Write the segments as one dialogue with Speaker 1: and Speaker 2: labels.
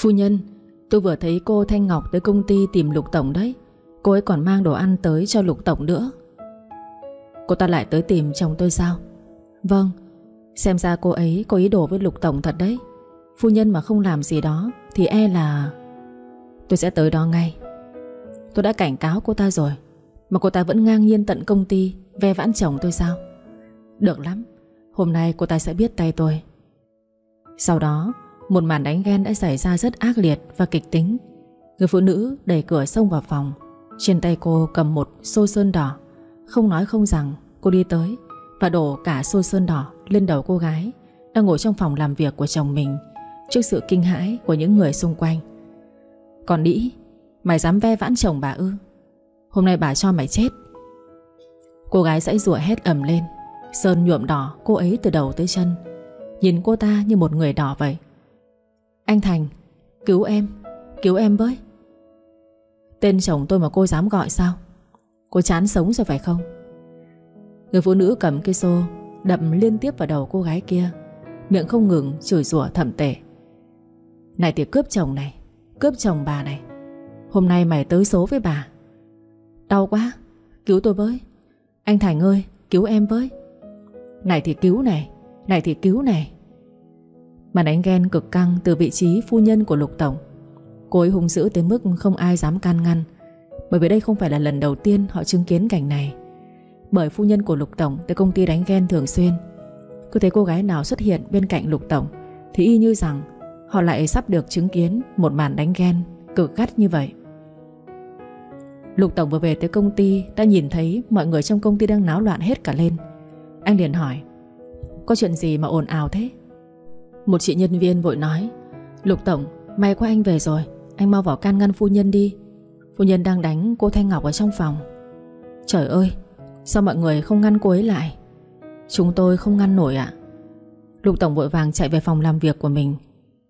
Speaker 1: Phu nhân, Tôi vừa thấy cô Thanh Ngọc tới công ty tìm Lục Tổng đấy. Cô ấy còn mang đồ ăn tới cho Lục Tổng nữa. Cô ta lại tới tìm chồng tôi sao? Vâng Xem ra cô ấy có ý đồ với Lục Tổng thật đấy. Phu nhân mà không làm gì đó Thì e là Tôi sẽ tới đó ngay. Tôi đã cảnh cáo cô ta rồi, Mà cô ta vẫn ngang nhiên tận công ty Ve vãn chồng tôi sao? Được lắm, Hôm nay cô ta sẽ biết tay tôi. Sau đó một màn đánh ghen đã xảy ra rất ác liệt và kịch tính. Người phụ nữ đẩy cửa xông vào phòng. Trên tay cô cầm một xô sơn đỏ. Không nói không rằng, cô đi tới Và đổ cả xô sơn đỏ lên đầu cô gái Đang ngồi trong phòng làm việc của chồng mình Trước sự kinh hãi của những người xung quanh. Còn đĩ, Mày dám ve vãn chồng bà ư? Hôm nay bà cho mày chết. Cô gái dãy rủa hét ầm lên. Sơn nhuộm đỏ cô ấy từ đầu tới chân. Nhìn cô ta như một người đỏ vậy anh Thành, Cứu em Cứu em với. Tên chồng tôi mà cô dám gọi sao? Cô chán sống rồi phải không? Người phụ nữ cầm cây xô Đập liên tiếp vào đầu cô gái kia, Miệng không ngừng chửi rủa thậm tệ. Này thì cướp chồng này, Cướp chồng bà này, Hôm nay mày tới số với bà. Đau quá, Cứu tôi với. Anh Thành ơi, cứu em với. Này thì cứu này Này thì cứu này. Màn đánh ghen cực căng từ vị trí phu nhân của Lục Tổng. Cô ấy hung dữ tới mức không ai dám can ngăn, Bởi vì đây không phải là lần đầu tiên họ chứng kiến cảnh này. Bởi phu nhân của Lục Tổng tới công ty đánh ghen thường xuyên, Cứ thấy cô gái nào xuất hiện bên cạnh Lục Tổng Thì y như rằng Họ lại sắp được chứng kiến một màn đánh ghen cực gắt như vậy. Lục Tổng vừa về tới công ty Đã nhìn thấy mọi người trong công ty đang náo loạn hết cả lên. Anh liền hỏi, Có chuyện gì mà ồn ào thế? Một chị nhân viên vội nói, Lục Tổng, may quá anh về rồi, Anh mau vào can ngăn phu nhân đi. Phu nhân đang đánh cô Thanh Ngọc ở trong phòng. Trời ơi, Sao mọi người không ngăn cô ấy lại? Chúng tôi không ngăn nổi ạ. Lục Tổng vội vàng chạy về phòng làm việc của mình.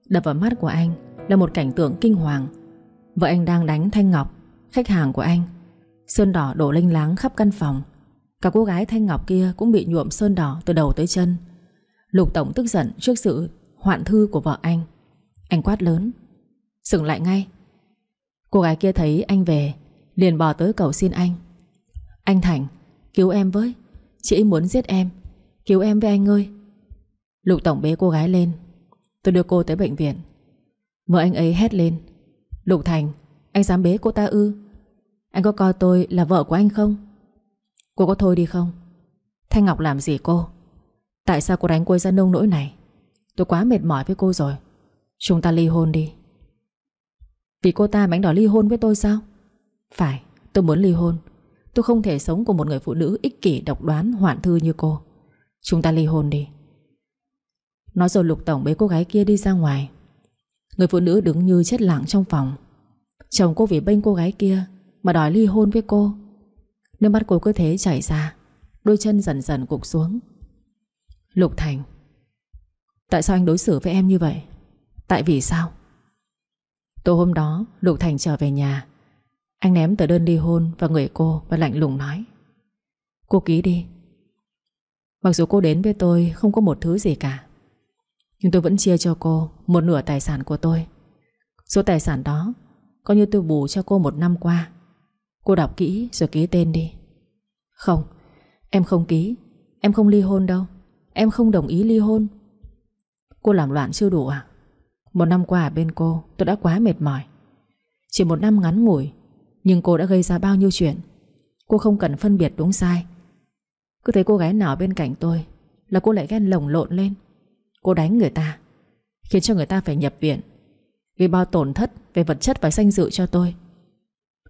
Speaker 1: Đập vào mắt của anh Là một cảnh tượng kinh hoàng. Vợ anh đang đánh Thanh Ngọc, Khách hàng của anh. Sơn đỏ đổ linh láng khắp căn phòng. Cả cô gái Thanh Ngọc kia cũng bị nhuộm sơn đỏ từ đầu tới chân. Lục Tổng tức giận trước sự hoạn thư của vợ anh. Anh quát lớn, Dừng lại ngay. Cô gái kia thấy anh về, Liền bò tới cầu xin anh. Anh Thành, cứu em với. Chị ấy muốn giết em. Cứu em với anh ơi. Lục Tổng bế cô gái lên. Tôi đưa cô tới bệnh viện. Mở anh ấy hét lên. Lục Thành, Anh dám bế cô ta ư? Anh có coi tôi là vợ của anh không? Cô có thôi đi không? Thanh Ngọc làm gì cô? Tại sao cô đánh cô ra nông nỗi này? Tôi quá mệt mỏi với cô rồi. Chúng ta ly hôn đi. Vì cô ta bánh đỏ ly hôn với tôi sao? Phải, tôi muốn ly hôn. Tôi không thể sống cùng một người phụ nữ ích kỷ, độc đoán, hoạn thư như cô. Chúng ta ly hôn đi. Nói rồi Lục Tổng bế cô gái kia đi ra ngoài. Người phụ nữ đứng như chết lặng trong phòng. Chồng cô vì bênh cô gái kia Mà đòi ly hôn với cô. Nước mắt cô cứ thế chảy ra, Đôi chân dần dần cục xuống. Lục Thành Tại sao anh đối xử với em như vậy? Tại vì sao? Tối hôm đó, Lục Thành trở về nhà. Anh ném tờ đơn ly hôn vào người cô Và lạnh lùng nói, Cô ký đi. Mặc dù cô đến với tôi không có một thứ gì cả, Nhưng tôi vẫn chia cho cô Một nửa tài sản của tôi. Số tài sản đó, Coi như tôi bù cho cô một năm qua. Cô đọc kỹ rồi ký tên đi. Không, Em không ký. Em không ly hôn đâu. Em không đồng ý ly hôn. Cô làm loạn chưa đủ à? Một năm qua ở bên cô, tôi đã quá mệt mỏi. Chỉ một năm ngắn ngủi, Nhưng cô đã gây ra bao nhiêu chuyện? Cô không cần phân biệt đúng sai. Cứ thấy cô gái nào bên cạnh tôi Là cô lại ghen lồng lộn lên. Cô đánh người ta, Khiến cho người ta phải nhập viện Vì bao tổn thất về vật chất và danh dự cho tôi.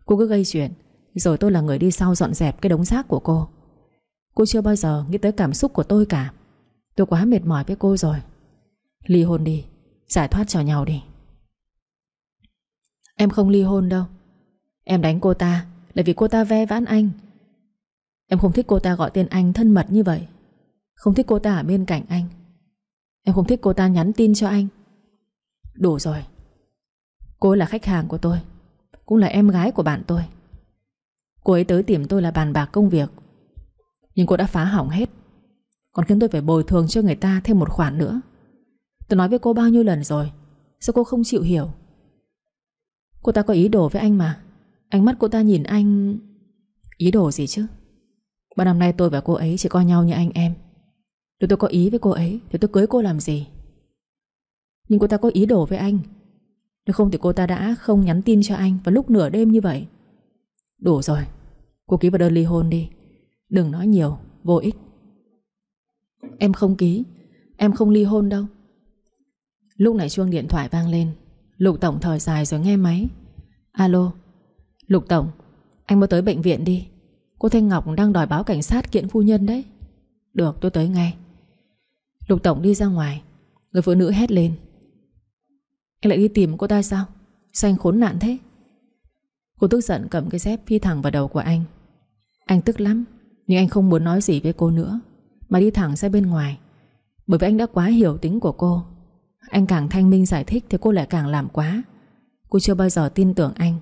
Speaker 1: Cô cứ gây chuyện, Rồi tôi là người đi sau dọn dẹp cái đống rác của cô. Cô chưa bao giờ nghĩ tới cảm xúc của tôi cả. Tôi quá mệt mỏi với cô rồi. Ly hôn đi, Giải thoát cho nhau đi. Em không ly hôn đâu. Em đánh cô ta Là vì cô ta ve vãn anh. Em không thích cô ta gọi tên anh thân mật như vậy. Không thích cô ta ở bên cạnh anh. Em không thích cô ta nhắn tin cho anh. Đủ rồi. Cô ấy là khách hàng của tôi. Cũng là em gái của bạn tôi. Cô ấy tới tìm tôi là bàn bạc công việc. Nhưng cô đã phá hỏng hết. Còn khiến tôi phải bồi thường cho người ta thêm một khoản nữa. Tôi nói với cô bao nhiêu lần rồi Sao cô không chịu hiểu? Cô ta có ý đồ với anh mà. Ánh mắt cô ta nhìn anh. Ý đồ gì chứ? Bao năm nay tôi và cô ấy chỉ coi nhau như anh em. Nếu tôi có ý với cô ấy Thì tôi cưới cô làm gì? Nhưng cô ta có ý đồ với anh. Nếu không thì cô ta đã không nhắn tin cho anh Vào lúc nửa đêm như vậy. Đủ rồi Cô ký vào đơn ly hôn đi. Đừng nói nhiều, vô ích. Em không ký Em không ly hôn đâu. Lúc này chuông điện thoại vang lên. Lục Tổng thở dài rồi nghe máy. Alo. Lục Tổng, Anh mau tới bệnh viện đi. Cô Thanh Ngọc đang đòi báo cảnh sát kiện phu nhân đấy. Được, tôi tới ngay. Lục Tổng đi ra ngoài. Người phụ nữ hét lên. Anh lại đi tìm cô ta sao? Sao anh khốn nạn thế? Cô tức giận cầm cái dép phi thẳng vào đầu của anh. Anh tức lắm, Nhưng anh không muốn nói gì với cô nữa, Mà đi thẳng ra bên ngoài. Bởi vì anh đã quá hiểu tính của cô. Anh càng thanh minh giải thích Thì cô lại càng làm quá. Cô chưa bao giờ tin tưởng anh.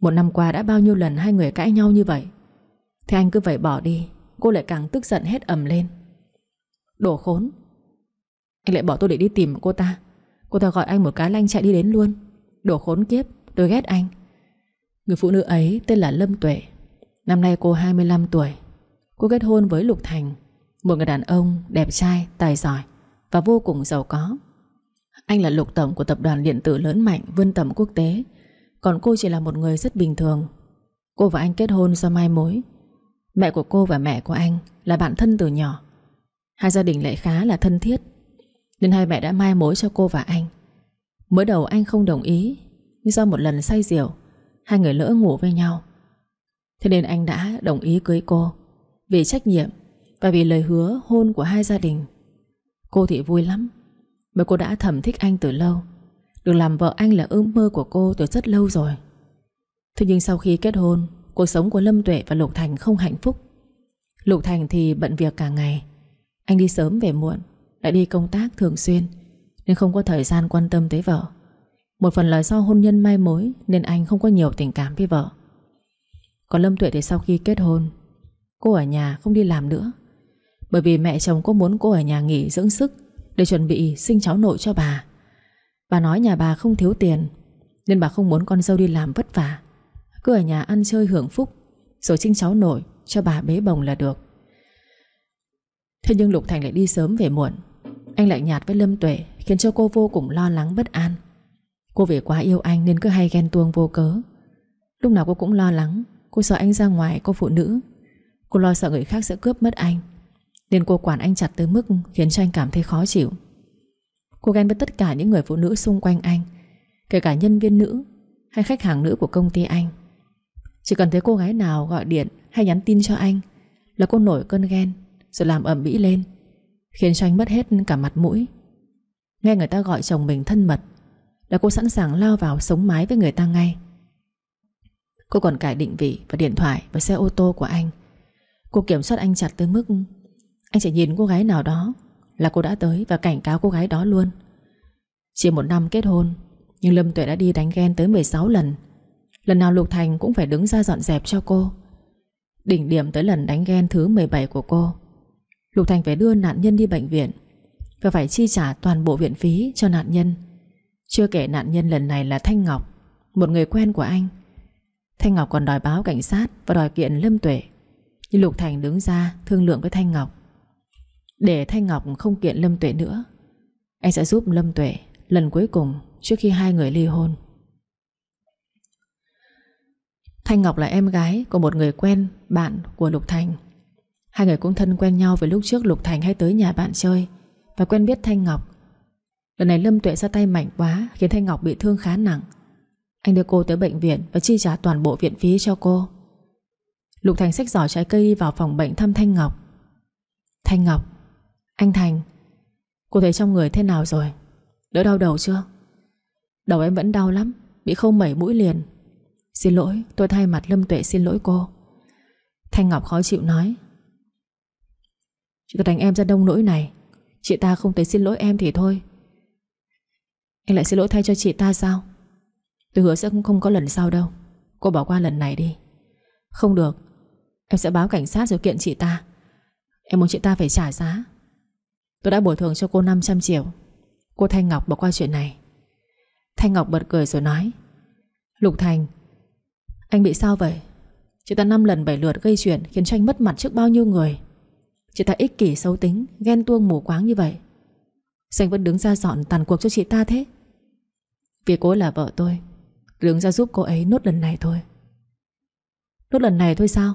Speaker 1: Một năm qua đã bao nhiêu lần hai người cãi nhau như vậy? Thế anh cứ vậy bỏ đi Cô lại càng tức giận hết ầm lên. Đồ khốn! Anh lại bỏ tôi để đi tìm cô ta. Cô ta gọi anh một cái lanh chạy đi đến luôn. Đồ khốn kiếp Tôi ghét anh. Người phụ nữ ấy tên là Lâm Tuệ. Năm nay cô 25 tuổi. Cô kết hôn với Lục Thành Một người đàn ông đẹp trai, tài giỏi Và vô cùng giàu có. Anh là lục tổng của tập đoàn điện tử lớn mạnh, Vươn tầm quốc tế. Còn cô chỉ là một người rất bình thường. Cô và anh kết hôn do mai mối. Mẹ của cô và mẹ của anh Là bạn thân từ nhỏ. Hai gia đình lại khá là thân thiết. Nên hai mẹ đã mai mối cho cô và anh. Mới đầu anh không đồng ý, Nhưng do một lần say rượu, Hai người lỡ ngủ với nhau. Thế nên anh đã đồng ý cưới cô. Vì trách nhiệm Và vì lời hứa hôn của hai gia đình. Cô thì vui lắm. Bởi cô đã thầm thích anh từ lâu. Được làm vợ anh là ước mơ của cô từ rất lâu rồi. Thế nhưng sau khi kết hôn, Cuộc sống của Lâm Tuệ và Lục Thành không hạnh phúc. Lục Thành thì bận việc cả ngày. Anh đi sớm về muộn, Lại đi công tác thường xuyên, Nên không có thời gian quan tâm tới vợ. Một phần là do hôn nhân mai mối, Nên anh không có nhiều tình cảm với vợ. Còn Lâm Tuệ thì sau khi kết hôn, Cô ở nhà không đi làm nữa. Bởi vì mẹ chồng cô muốn cô ở nhà nghỉ dưỡng sức để chuẩn bị sinh cháu nội cho bà. Bà nói nhà bà không thiếu tiền, Nên bà không muốn con dâu đi làm vất vả. Cứ ở nhà ăn chơi hưởng phúc, Rồi sinh cháu nội cho bà bế bồng là được. Thế nhưng Lục Thành lại đi sớm về muộn. Anh lại nhạt với Lâm Tuệ, Khiến cho cô vô cùng lo lắng bất an. Cô vì quá yêu anh nên cứ hay ghen tuông vô cớ. Lúc nào cô cũng lo lắng, Cô sợ anh ra ngoài cô phụ nữ. Cô lo sợ người khác sẽ cướp mất anh. Nên cô quản anh chặt tới mức Khiến cho anh cảm thấy khó chịu. Cô ghen với tất cả những người phụ nữ xung quanh anh, Kể cả nhân viên nữ Hay khách hàng nữ của công ty anh. Chỉ cần thấy cô gái nào gọi điện hay nhắn tin cho anh Là cô nổi cơn ghen Rồi làm ẩm mỹ lên, Khiến cho anh mất hết cả mặt mũi. Nghe người ta gọi chồng mình thân mật Là cô sẵn sàng lao vào sống mái với người ta ngay. Cô còn cải định vị và điện thoại và xe ô tô của anh. Cô kiểm soát anh chặt tới mức anh chỉ nhìn cô gái nào đó Là cô đã tới và cảnh cáo cô gái đó luôn. Chỉ một năm kết hôn, Nhưng Lâm Tuệ đã đi đánh ghen tới 16 lần. Lần nào Lục Thành cũng phải đứng ra dọn dẹp cho cô. Đỉnh điểm tới lần đánh ghen thứ 17 của cô, Lục Thành phải đưa nạn nhân đi bệnh viện Và phải chi trả toàn bộ viện phí cho nạn nhân. Chưa kể nạn nhân lần này là Thanh Ngọc, Một người quen của anh. Thanh Ngọc còn đòi báo cảnh sát Và đòi kiện Lâm Tuệ. Nhưng Lục Thành đứng ra thương lượng với Thanh Ngọc. Để Thanh Ngọc không kiện Lâm Tuệ nữa, Anh sẽ giúp Lâm Tuệ Lần cuối cùng trước khi hai người ly hôn. Thanh Ngọc là em gái của một người quen Bạn của Lục Thành. Hai người cũng thân quen nhau với lúc trước Lục Thành hay tới nhà bạn chơi Và quen biết Thanh Ngọc. Lần này Lâm Tuệ ra tay mạnh quá, Khiến Thanh Ngọc bị thương khá nặng. Anh đưa cô tới bệnh viện Và chi trả toàn bộ viện phí cho cô. Lục Thành xách giỏ trái cây đi vào phòng bệnh thăm Thanh Ngọc. Thanh Ngọc anh Thành, Cô thấy trong người thế nào rồi? Đỡ đau đầu chưa? Đầu em vẫn đau lắm, Bị không mẩy mũi liền. Xin lỗi, tôi thay mặt Lâm Tuệ xin lỗi cô. Thanh Ngọc khó chịu nói. Chị có đánh em ra đông nỗi này, Chị ta không tới xin lỗi em thì thôi. Anh lại xin lỗi thay cho chị ta sao? Tôi hứa sẽ không có lần sau đâu. Cô bỏ qua lần này đi. Không được, Em sẽ báo cảnh sát rồi kiện chị ta. Em muốn chị ta phải trả giá. Tôi đã bồi thường cho cô 500 triệu. Cô Thanh Ngọc bỏ qua chuyện này. Thanh Ngọc bật cười rồi nói, Lục Thành, Anh bị sao vậy? Chị ta năm lần bảy lượt gây chuyện Khiến cho anh mất mặt trước bao nhiêu người. Chị ta ích kỷ xấu tính, Ghen tuông mù quáng như vậy. Sao anh vẫn đứng ra dọn tàn cuộc cho chị ta thế? Vì cô là vợ tôi, Đứng ra giúp cô ấy nốt lần này thôi. Nốt lần này thôi sao?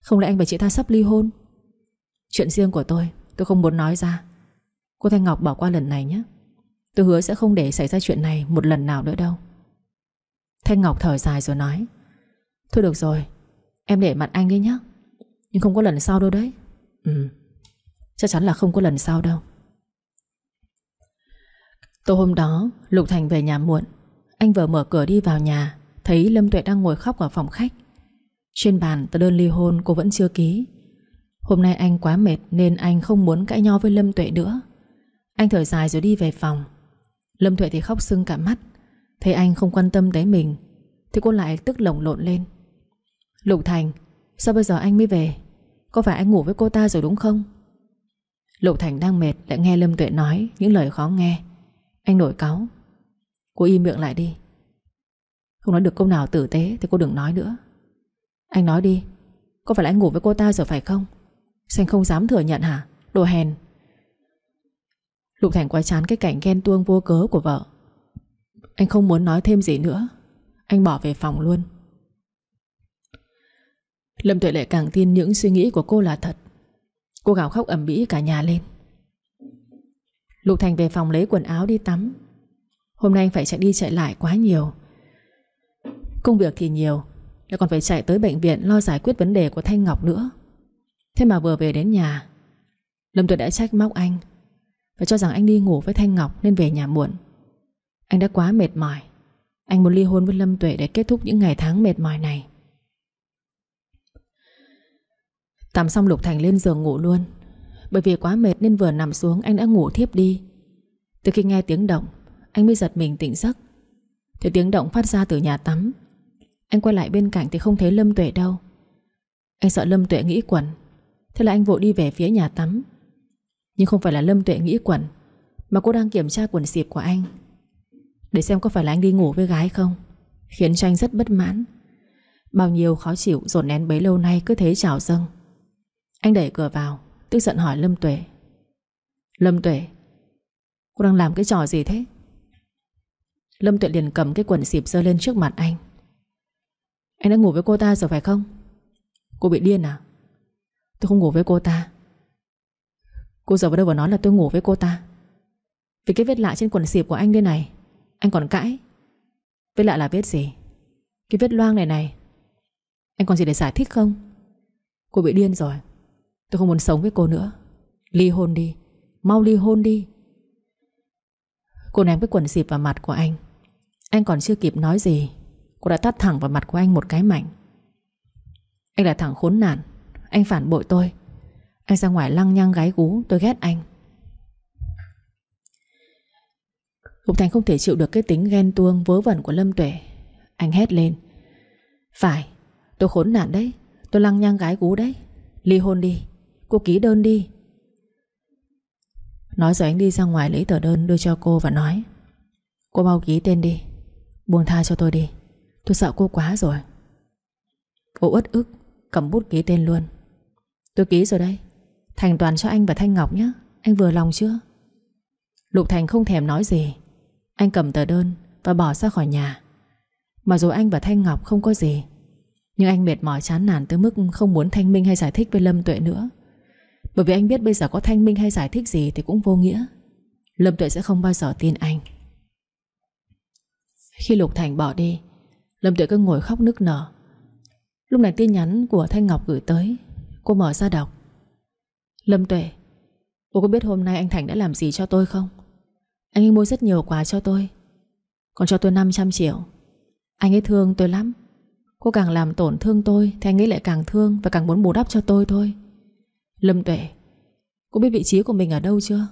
Speaker 1: Không lẽ anh và chị ta sắp ly hôn? Chuyện riêng của tôi Tôi không muốn nói ra. Cô Thanh Ngọc bỏ qua lần này nhé. Tôi hứa sẽ không để xảy ra chuyện này một lần nào nữa đâu. Thanh Ngọc thở dài rồi nói, Thôi được rồi, Em để mặt anh đi nhé. Nhưng không có lần sau đâu đấy. Ừ Chắc chắn là không có lần sau đâu. Tối hôm đó, Lục Thành về nhà muộn. Anh vừa mở cửa đi vào nhà, Thấy Lâm Tuệ đang ngồi khóc ở phòng khách. Trên bàn, tờ đơn ly hôn cô vẫn chưa ký. Hôm nay anh quá mệt Nên anh không muốn cãi nhau với Lâm Tuệ nữa. Anh thở dài rồi đi về phòng. Lâm Tuệ thì khóc sưng cả mắt. Thấy anh không quan tâm tới mình, Thì cô lại tức lồng lộn lên. Lục Thành, Sao bây giờ anh mới về? Có phải anh ngủ với cô ta rồi đúng không? Lục Thành đang mệt lại nghe Lâm Tuệ nói Những lời khó nghe. Anh nổi cáu. Cô im miệng lại đi. Không nói được câu nào tử tế thì cô đừng nói nữa. Anh nói đi, Có phải là anh ngủ với cô ta rồi phải không? Xanh anh không dám thừa nhận hả? Đồ hèn. Lục Thành quá chán cái cảnh ghen tuông vô cớ của vợ. Anh không muốn nói thêm gì nữa. Anh bỏ về phòng luôn. Lâm Tuệ Lệ càng tin những suy nghĩ của cô là thật. Cô gào khóc ẩm bĩ cả nhà lên. Lục Thành về phòng lấy quần áo đi tắm. Hôm nay anh phải chạy đi chạy lại quá nhiều. Công việc thì nhiều, Lại còn phải chạy tới bệnh viện Lo giải quyết vấn đề của Thanh Ngọc nữa. Thế mà vừa về đến nhà, Lâm Tuấn đã trách móc anh Và cho rằng anh đi ngủ với Thanh Ngọc Nên về nhà muộn. Anh đã quá mệt mỏi. Anh muốn ly hôn với Lâm Tuệ để kết thúc những ngày tháng mệt mỏi này. Tắm xong Lục Thành lên giường ngủ luôn. Bởi vì quá mệt nên vừa nằm xuống Anh đã ngủ thiếp đi. Từ khi nghe tiếng động, Anh mới giật mình tỉnh giấc. Thì tiếng động phát ra từ nhà tắm. Anh quay lại bên cạnh thì không thấy Lâm Tuệ đâu. Anh sợ Lâm Tuệ nghĩ quẩn. Thế là anh vội đi về phía nhà tắm. Nhưng không phải là Lâm Tuệ nghĩ quẩn, Mà cô đang kiểm tra quần xịp của anh, Để xem có phải là anh đi ngủ với gái không, Khiến cho anh rất bất mãn. Bao nhiêu khó chịu dồn nén bấy lâu nay cứ thế trào dâng. Anh đẩy cửa vào, Tức giận hỏi Lâm Tuệ. Lâm Tuệ, Cô đang làm cái trò gì thế? Lâm Tuệ liền cầm cái quần xịp dơ lên trước mặt anh. Anh đã ngủ với cô ta rồi phải không? Cô bị điên à? Tôi không ngủ với cô ta. Cô giờ vào đâu mà nói là tôi ngủ với cô ta. Vì cái vết lạ trên quần xịp của anh đây này, Anh còn cãi. Vết lạ là vết gì? Cái vết loang này này, Anh còn gì để giải thích không? Cô bị điên rồi. Tôi không muốn sống với cô nữa. Ly hôn đi. Mau ly hôn đi. Cô ném cái quần xịp vào mặt của anh. Anh còn chưa kịp nói gì, Cô đã tắt thẳng vào mặt của anh một cái mạnh Anh là thằng khốn nạn. Anh phản bội tôi. Anh ra ngoài lăng nhăng gái gú, Tôi ghét anh. Hục Thành không thể chịu được cái tính ghen tuông, vớ vẩn của Lâm Tuệ. Anh hét lên. Phải, Tôi khốn nạn đấy. Tôi lăng nhăng gái gú đấy. Ly hôn đi. Cô ký đơn đi. Nói rồi anh đi ra ngoài lấy tờ đơn đưa cho cô và nói. Cô mau ký tên đi. Buông tha cho tôi đi. Tôi sợ cô quá rồi. Cô uất ức, Cầm bút ký tên luôn. Tôi ký rồi đây. Thành toàn cho anh và Thanh Ngọc nhé. Anh vừa lòng chưa? Lục Thành không thèm nói gì. Anh cầm tờ đơn và bỏ ra khỏi nhà. Mà dù anh và Thanh Ngọc không có gì, Nhưng anh mệt mỏi chán nản tới mức Không muốn thanh minh hay giải thích với Lâm Tuệ nữa. Bởi vì anh biết bây giờ có thanh minh hay giải thích gì Thì cũng vô nghĩa. Lâm Tuệ sẽ không bao giờ tin anh. Khi Lục Thành bỏ đi, Lâm Tuệ cứ ngồi khóc nức nở. Lúc này tin nhắn của Thanh Ngọc gửi tới Cô mở ra đọc. Lâm Tuệ, Cô có biết hôm nay anh Thành đã làm gì cho tôi không? Anh ấy mua rất nhiều quà cho tôi. Còn cho tôi 500 triệu. Anh ấy thương tôi lắm. Cô càng làm tổn thương tôi Thì anh ấy lại càng thương Và càng muốn bù đắp cho tôi thôi. Lâm Tuệ, Cô biết vị trí của mình ở đâu chưa?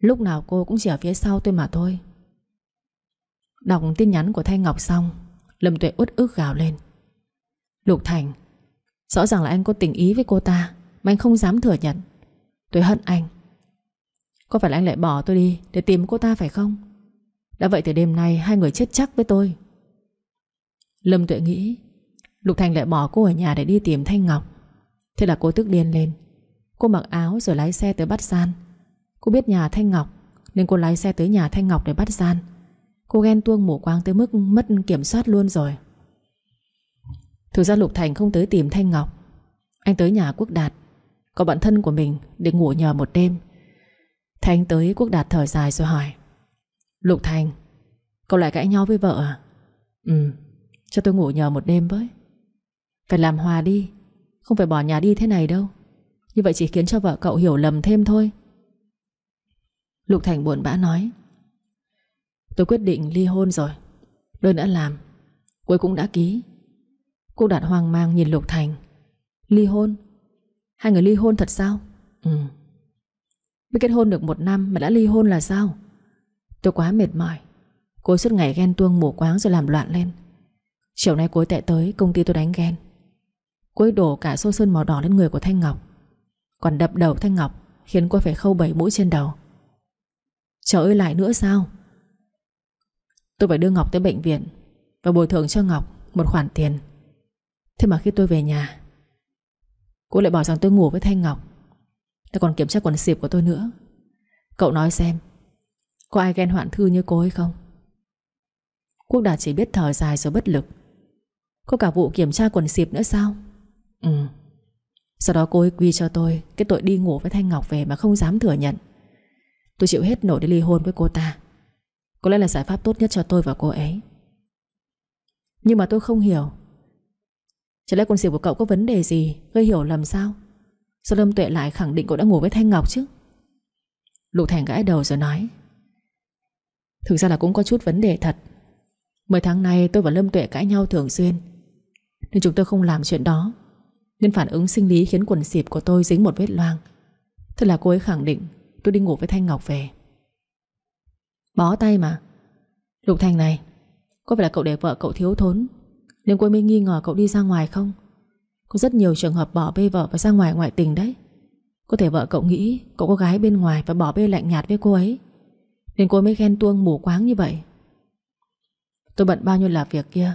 Speaker 1: Lúc nào cô cũng chỉ ở phía sau tôi mà thôi. Đọc tin nhắn của Thanh Ngọc xong, Lâm Tuệ uất ức gào lên. Lục Thành Rõ ràng là anh có tình ý với cô ta, Mà anh không dám thừa nhận. Tôi hận anh. Có phải là anh lại bỏ tôi đi Để tìm cô ta phải không? Đã vậy từ đêm nay hai người chết chắc với tôi. Lâm Tuệ nghĩ, Lục Thành lại bỏ cô ở nhà để đi tìm Thanh Ngọc. Thế là cô tức điên lên. Cô mặc áo rồi lái xe tới bắt gian. Cô biết nhà Thanh Ngọc, Nên cô lái xe tới nhà Thanh Ngọc để bắt gian. Cô ghen tuông mù quáng tới mức mất kiểm soát luôn rồi. Thực ra Lục Thành không tới tìm Thanh Ngọc. Anh tới nhà Quốc Đạt. Có bạn thân của mình để ngủ nhờ một đêm. Thanh tới, Quốc Đạt thở dài rồi hỏi. Lục Thành, Cậu lại cãi nhau với vợ à? Ừ Cho tôi ngủ nhờ một đêm với. Phải làm hòa đi, Không phải bỏ nhà đi thế này đâu. Như vậy chỉ khiến cho vợ cậu hiểu lầm thêm thôi. Lục Thành buồn bã nói. Tôi quyết định ly hôn rồi. Đơn đã làm, Cuối cũng đã ký. Cô Đạt hoang mang nhìn Lục Thành. Ly hôn? Hai người ly hôn thật sao? Ừ. Mới kết hôn được một năm mà đã ly hôn là sao? Tôi quá mệt mỏi. Cô suốt ngày ghen tuông mù quáng rồi làm loạn lên. Chiều nay cô tệ tới, công ty tôi đánh ghen. Cô đổ cả xô sơn màu đỏ lên người của Thanh Ngọc. Còn đập đầu Thanh Ngọc, Khiến cô phải khâu bảy mũi trên đầu. Trời ơi, lại nữa sao? Tôi phải đưa Ngọc tới bệnh viện Và bồi thường cho Ngọc một khoản tiền. Thế mà khi tôi về nhà, Cô lại bảo rằng tôi ngủ với Thanh Ngọc. Lại còn kiểm tra quần xịp của tôi nữa. Cậu nói xem, Có ai ghen hoạn thư như cô ấy không? Quốc Đạt chỉ biết thở dài rồi bất lực. Có cả vụ kiểm tra quần xịp nữa sao? Ừ. Sau đó cô ấy quy cho tôi Cái tội đi ngủ với Thanh Ngọc về mà không dám thừa nhận. Tôi chịu hết nổi để ly hôn với cô ta. Có lẽ là giải pháp tốt nhất cho tôi và cô ấy. Nhưng mà tôi không hiểu Chẳng lẽ quần xịp của cậu có vấn đề gì? Gây hiểu lầm sao? Sao Lâm Tuệ lại khẳng định cậu đã ngủ với Thanh Ngọc chứ? Lục Thành gãi đầu rồi nói, Thực ra là cũng có chút vấn đề thật. Mấy tháng nay tôi và Lâm Tuệ cãi nhau thường xuyên, Nên chúng tôi không làm chuyện đó. Nên phản ứng sinh lý khiến quần xịp của tôi dính một vết loang. Thế là cô ấy khẳng định Tôi đi ngủ với Thanh Ngọc về. Bó tay mà. Lục Thành này, Có phải là cậu để vợ cậu thiếu thốn nên cô mới nghi ngờ cậu đi ra ngoài không? Có rất nhiều trường hợp bỏ bê vợ và ra ngoài ngoại tình đấy. Có thể vợ cậu nghĩ Cậu có gái bên ngoài và bỏ bê lạnh nhạt với cô ấy. Nên cô mới ghen tuông mù quáng như vậy. Tôi bận bao nhiêu là việc kia,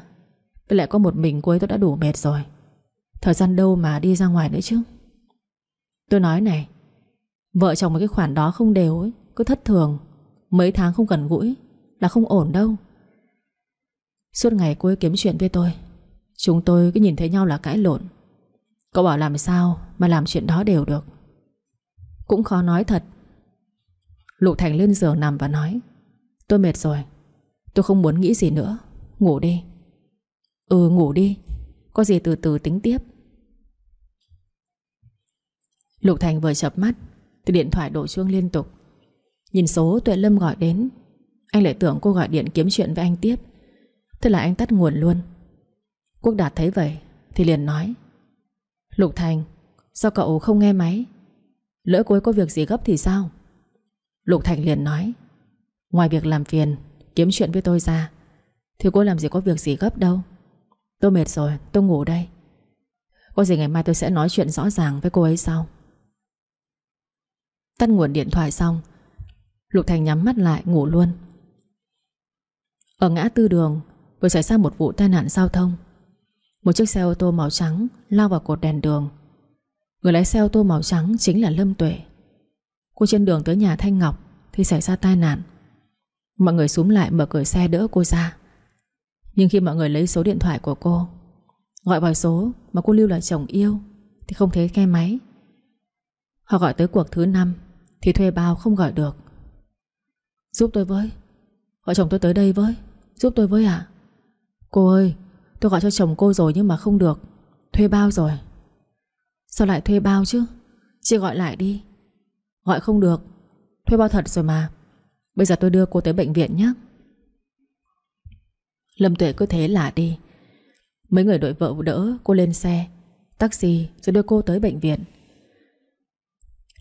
Speaker 1: Với lại có một mình cô ấy tôi đã đủ mệt rồi. Thời gian đâu mà đi ra ngoài nữa chứ? Tôi nói này, Vợ chồng với cái khoản đó không đều ấy, Cứ thất thường. Mấy tháng không gần gũi Là không ổn đâu. Suốt ngày cô ấy kiếm chuyện với tôi. Chúng tôi cứ nhìn thấy nhau là cãi lộn. Cậu bảo làm sao Mà làm chuyện đó đều được. Cũng khó nói thật. Lục Thành lên giường nằm và nói, Tôi mệt rồi. Tôi không muốn nghĩ gì nữa. Ngủ đi. Ừ ngủ đi. Có gì từ từ tính tiếp. Lục Thành vừa chập mắt, Thì điện thoại đổ chuông liên tục. Nhìn số Tuệ Lâm gọi đến, Anh lại tưởng cô gọi điện kiếm chuyện với anh tiếp. Thế là anh tắt nguồn luôn. Quốc Đạt thấy vậy Thì liền nói, Lục Thành, Sao cậu không nghe máy? Lỡ cô ấy có việc gì gấp thì sao? Lục Thành liền nói, Ngoài việc làm phiền, Kiếm chuyện với tôi ra, Thì cô làm gì có việc gì gấp đâu. Tôi mệt rồi, tôi ngủ đây. Có gì ngày mai tôi sẽ nói chuyện rõ ràng với cô ấy sau. Tắt nguồn điện thoại xong, Lục Thành nhắm mắt lại ngủ luôn. Ở ngã tư đường, Vừa xảy ra một vụ tai nạn giao thông. Một chiếc xe ô tô màu trắng Lao vào cột đèn đường. Người lái xe ô tô màu trắng chính là Lâm Tuệ. Cô trên đường tới nhà Thanh Ngọc Thì xảy ra tai nạn. Mọi người xuống lại mở cửa xe đỡ cô ra. Nhưng khi mọi người lấy số điện thoại của cô, Gọi vào số mà cô lưu là chồng yêu Thì không thấy nghe máy. Họ gọi tới cuộc thứ năm Thì thuê bao không gọi được. Giúp tôi với, vợ chồng tôi tới đây với, Giúp tôi với ạ. Cô ơi tôi gọi cho chồng cô rồi nhưng mà không được. Thuê bao rồi. Sao lại thuê bao chứ? Chị gọi lại đi. Gọi không được. Thuê bao thật rồi mà. Bây giờ tôi đưa cô tới bệnh viện nhé. Lâm Tuệ cứ thế lạ đi. Mấy người đội vợ đỡ cô lên xe. Taxi rồi đưa cô tới bệnh viện.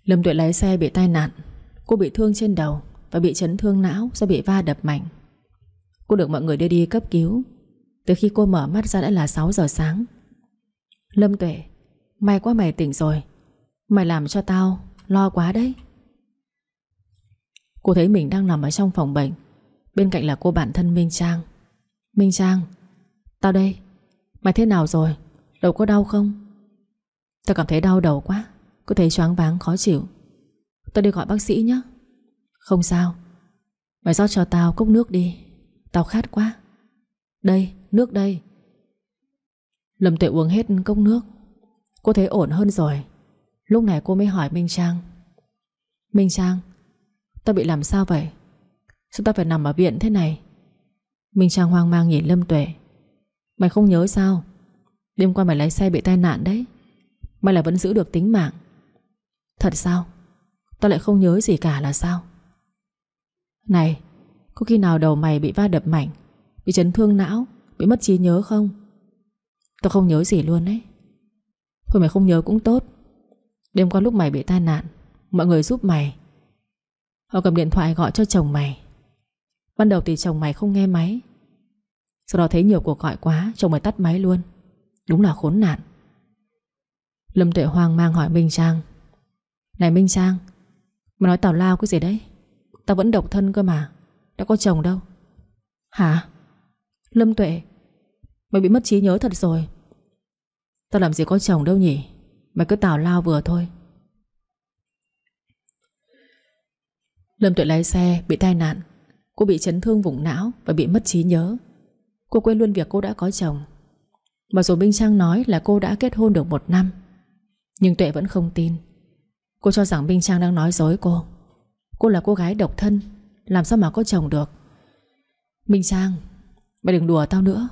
Speaker 1: Lâm Tuệ lái xe bị tai nạn. Cô bị thương trên đầu Và bị chấn thương não do bị va đập mạnh. Cô được mọi người đưa đi cấp cứu. Từ khi cô mở mắt ra đã là 6 giờ sáng. Lâm Tuệ May quá mày tỉnh rồi. Mày làm cho tao lo quá đấy. Cô thấy mình đang nằm ở trong phòng bệnh. Bên cạnh là cô bạn thân Minh Trang. Minh Trang Tao đây. Mày thế nào rồi? Đầu có đau không? Tao cảm thấy đau đầu quá. Có thấy choáng váng khó chịu. Tao đi gọi bác sĩ nhé Không sao. Mày rót cho tao cốc nước đi. Tao khát quá. Đây, nước đây. Lâm tuệ uống hết cốc nước. Cô thấy ổn hơn rồi. Lúc này cô mới hỏi Minh Trang. Minh Trang ta bị làm sao vậy? Sao ta phải nằm ở viện thế này? Minh Trang hoang mang nhìn Lâm Tuệ. Mày không nhớ sao? Đêm qua mày lái xe bị tai nạn đấy. Mày là vẫn giữ được tính mạng. Thật sao? Tao lại không nhớ gì cả là sao? Này, Có khi nào đầu mày bị va đập mạnh, Bị chấn thương não Bị mất trí nhớ không? Tao không nhớ gì luôn đấy. Thôi mày không nhớ cũng tốt. Đêm qua lúc mày bị tai nạn, Mọi người giúp mày. Họ cầm điện thoại gọi cho chồng mày. Ban đầu thì chồng mày không nghe máy. Sau đó thấy nhiều cuộc gọi quá, Chồng mày tắt máy luôn. Đúng là khốn nạn. Lâm Tuệ hoang mang hỏi Minh Trang. Này Minh Trang, Mày nói tào lao cái gì đấy? Tao vẫn độc thân cơ mà, Đã có chồng đâu. Hả? Lâm Tuệ, Mày bị mất trí nhớ thật rồi. Tao làm gì có chồng đâu nhỉ? Mày cứ tào lao vừa thôi. Lâm Tuệ lái xe bị tai nạn. Cô bị chấn thương vùng não Và bị mất trí nhớ. Cô quên luôn việc cô đã có chồng. Mặc dù Minh Trang nói là cô đã kết hôn được một năm, Nhưng Tuệ vẫn không tin. Cô cho rằng Minh Trang đang nói dối cô. Cô là cô gái độc thân, Làm sao mà có chồng được? Minh Trang Mày đừng đùa tao nữa.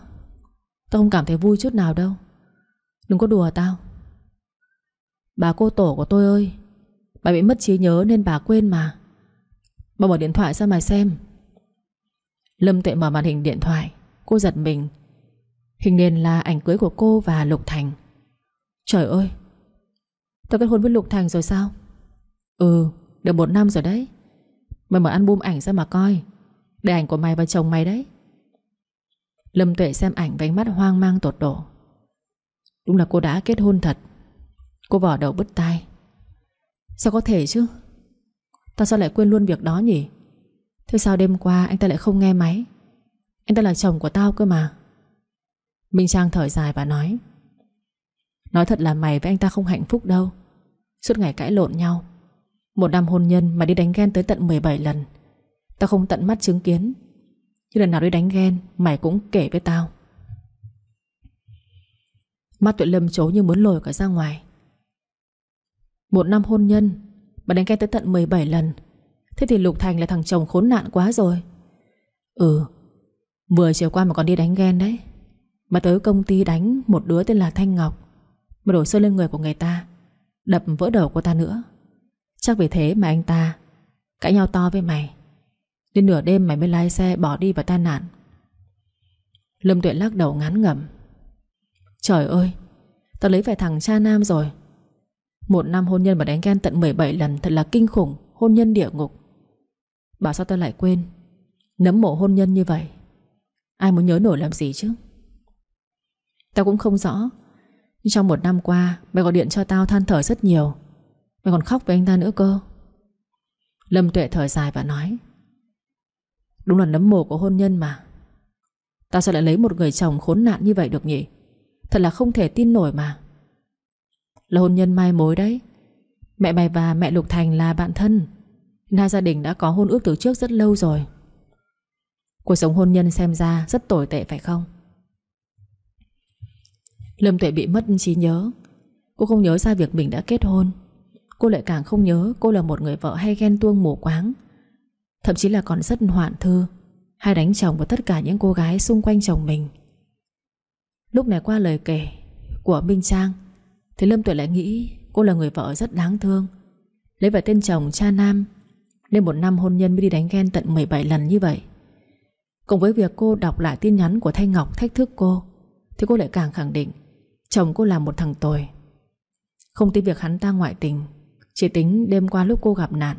Speaker 1: Tao không cảm thấy vui chút nào đâu. Đừng có đùa tao. Bà cô tổ của tôi ơi, Bà bị mất trí nhớ nên bà quên mà. Bà mở điện thoại ra mà xem. Lâm Tuệ mở màn hình điện thoại. Cô giật mình. Hình nền là ảnh cưới của cô và Lục Thành. Trời ơi, Tao kết hôn với Lục Thành rồi sao? Ừ được một năm rồi đấy. Mày mở album ảnh ra mà coi. Để ảnh của mày và chồng mày đấy. Lâm Tuệ xem ảnh với ánh mắt hoang mang tột độ. Đúng là cô đã kết hôn thật. Cô vỏ đầu bứt tai. Sao có thể chứ? Tao sao lại quên luôn việc đó nhỉ? Thế sao đêm qua anh ta lại không nghe máy? Anh ta là chồng của tao cơ mà. Minh Trang thở dài và nói Nói thật là mày với anh ta không hạnh phúc đâu. Suốt ngày cãi lộn nhau. Một năm hôn nhân mà đi đánh ghen tới tận 17 lần. Tao không tận mắt chứng kiến chứ lần nào đi đánh ghen, Mày cũng kể với tao. Mắt tuệ lâm trố như muốn lồi cả ra ngoài. Một năm hôn nhân Mà đánh ghen tới tận 17 lần. Thế thì Lục Thành là thằng chồng khốn nạn quá rồi. Ừ Vừa chiều qua mà còn đi đánh ghen đấy. Mà tới công ty đánh một đứa tên là Thanh Ngọc, Mà đổ sơn lên người của người ta, Đập vỡ đầu của ta nữa. Chắc vì thế mà anh ta Cãi nhau to với mày. Đến nửa đêm mày mới lái xe bỏ đi và tai nạn. Lâm Tuệ lắc đầu ngán ngẩm. Trời ơi, Tao lấy phải thằng cha nam rồi. Một năm hôn nhân mà đánh ghen tận 17 lần Thật là kinh khủng, Hôn nhân địa ngục. Bảo sao tao lại quên? Nấm mộ hôn nhân như vậy, Ai muốn nhớ nổi làm gì chứ? Tao cũng không rõ. Nhưng trong một năm qua, Mày gọi điện cho tao than thở rất nhiều. Mày còn khóc với anh ta nữa cơ. Lâm Tuệ thở dài và nói. Đúng là nấm mồ của hôn nhân mà. Ta sao lại lấy một người chồng khốn nạn như vậy được nhỉ? Thật là không thể tin nổi mà. Là hôn nhân mai mối đấy. Mẹ mày và mẹ Lục Thành là bạn thân. Hai gia đình đã có hôn ước từ trước rất lâu rồi. Cuộc sống hôn nhân xem ra rất tồi tệ phải không? Lâm Tuệ bị mất trí nhớ. Cô không nhớ ra việc mình đã kết hôn. Cô lại càng không nhớ cô là một người vợ hay ghen tuông mù quáng. Thậm chí là còn rất hoạn thư. Hay đánh chồng và tất cả những cô gái xung quanh chồng mình. Lúc này qua lời kể Của Minh Trang, Thì Lâm Tuệ lại nghĩ Cô là người vợ rất đáng thương. Lấy vào tên chồng cha nam, Nên một năm hôn nhân mới đi đánh ghen tận 17 lần như vậy. Cùng với việc cô đọc lại tin nhắn của Thanh Ngọc thách thức cô, Thì cô lại càng khẳng định Chồng cô là một thằng tồi. Không tin việc hắn ta ngoại tình, Chỉ tính đêm qua lúc cô gặp nạn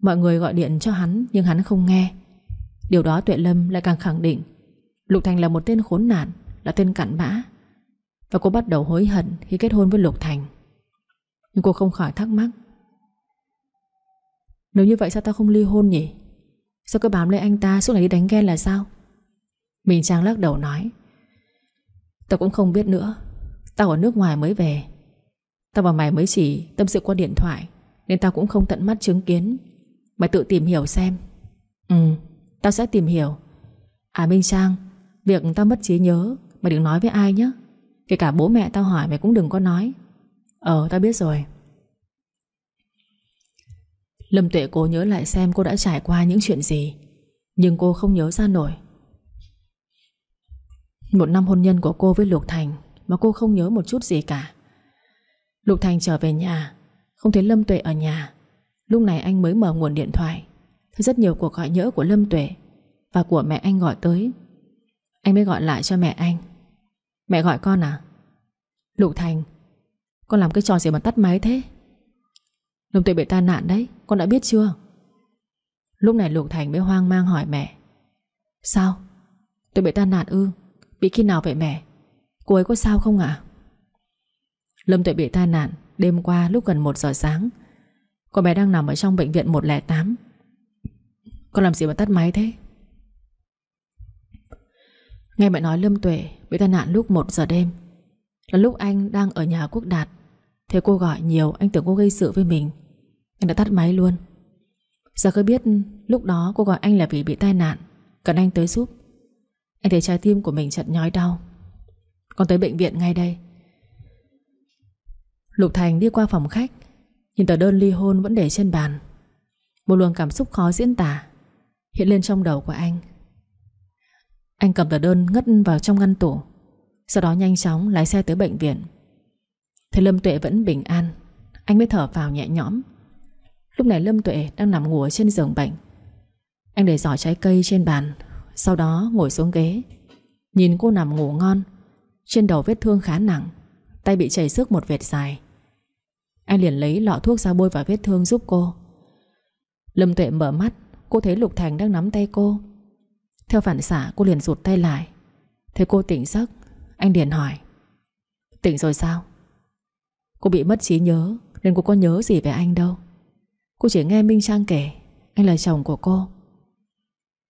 Speaker 1: Mọi người gọi điện cho hắn, Nhưng hắn không nghe. Điều đó Tuệ Lâm lại càng khẳng định. Lục Thành là một tên khốn nạn, Là tên cặn bã. Và cô bắt đầu hối hận khi kết hôn với Lục Thành. Nhưng cô không khỏi thắc mắc. Nếu như vậy sao tao không ly hôn nhỉ? Sao cứ bám lấy anh ta suốt ngày đi đánh ghen là sao? Mình Trang lắc đầu nói. Tao cũng không biết nữa. Tao ở nước ngoài mới về. Tao và mày mới chỉ tâm sự qua điện thoại, Nên tao cũng không tận mắt chứng kiến. Mày tự tìm hiểu xem. Ừ Tao sẽ tìm hiểu. À Minh Trang Việc tao mất trí nhớ Mày đừng nói với ai nhé Kể cả bố mẹ tao hỏi mày cũng đừng có nói. Ờ tao biết rồi. Lâm Tuệ cố nhớ lại xem cô đã trải qua những chuyện gì Nhưng cô không nhớ ra nổi. Một năm hôn nhân của cô với Lục Thành Mà cô không nhớ một chút gì cả. Lục Thành trở về nhà Không thấy Lâm Tuệ ở nhà Lúc này anh mới mở nguồn điện thoại. Thấy rất nhiều cuộc gọi nhỡ của Lâm Tuệ Và của mẹ anh gọi tới. Anh mới gọi lại cho mẹ anh. Mẹ gọi con à? Lục Thành, Con làm cái trò gì mà tắt máy thế? Lâm Tuệ bị tai nạn đấy, Con đã biết chưa? Lúc này Lục Thành mới hoang mang hỏi mẹ. Sao? Tôi bị tai nạn ư? Bị khi nào vậy mẹ? Cô ấy có sao không ạ? Lâm Tuệ bị tai nạn Đêm qua lúc gần 1 giờ sáng Cô bé đang nằm ở trong bệnh viện 108 Con làm gì mà tắt máy thế? Nghe mẹ nói Lâm Tuệ Bị tai nạn lúc 1 giờ đêm. Là lúc anh đang ở nhà Quốc Đạt Thế cô gọi nhiều anh tưởng cô gây sự với mình. Anh đã tắt máy luôn. Giờ cứ biết lúc đó cô gọi anh là vì bị tai nạn, Cần anh tới giúp. Anh thấy trái tim của mình chợt nhói đau. Con tới bệnh viện ngay đây. Lục Thành đi qua phòng khách. Nhìn tờ đơn ly hôn vẫn để trên bàn. Một luồng cảm xúc khó diễn tả, Hiện lên trong đầu của anh. Anh cầm tờ đơn ngất vào trong ngăn tủ, Sau đó nhanh chóng lái xe tới bệnh viện. Thấy Lâm Tuệ vẫn bình an, Anh mới thở vào nhẹ nhõm. Lúc này Lâm Tuệ đang nằm ngủ trên giường bệnh. Anh để giỏ trái cây trên bàn, Sau đó ngồi xuống ghế. Nhìn cô nằm ngủ ngon, Trên đầu vết thương khá nặng, Tay bị chảy xước một vệt dài. Anh liền lấy lọ thuốc ra bôi vào vết thương giúp cô. Lâm Tuệ mở mắt, Cô thấy Lục Thành đang nắm tay cô. Theo phản xạ, cô liền rụt tay lại. Thấy cô tỉnh giấc, Anh liền hỏi, Tỉnh rồi sao? Cô bị mất trí nhớ, Nên cô có nhớ gì về anh đâu. Cô chỉ nghe Minh Trang kể, Anh là chồng của cô.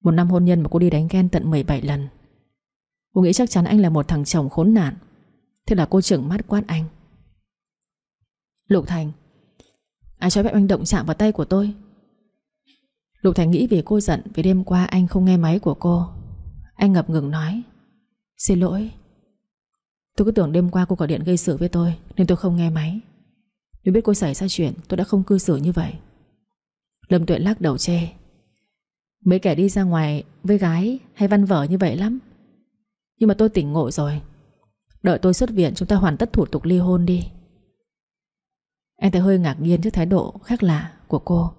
Speaker 1: Một năm hôn nhân mà cô đi đánh ghen tận 17 lần. Cô nghĩ chắc chắn anh là một thằng chồng khốn nạn. Thế là cô trưởng mắt quát anh Lục Thành. Ai cho phép anh động chạm vào tay của tôi? Lục Thành nghĩ về cô giận Vì đêm qua anh không nghe máy của cô. Anh ngập ngừng nói, Xin lỗi. Tôi cứ tưởng đêm qua cô gọi điện gây sự với tôi Nên tôi không nghe máy. Nếu biết cô xảy ra chuyện, tôi đã không cư xử như vậy. Lâm Tuệ lắc đầu chê, Mấy kẻ đi ra ngoài với gái hay văn vở như vậy lắm. Nhưng mà tôi tỉnh ngộ rồi. Đợi tôi xuất viện, chúng ta hoàn tất thủ tục ly hôn đi. Anh ta hơi ngạc nhiên trước thái độ khác lạ của cô.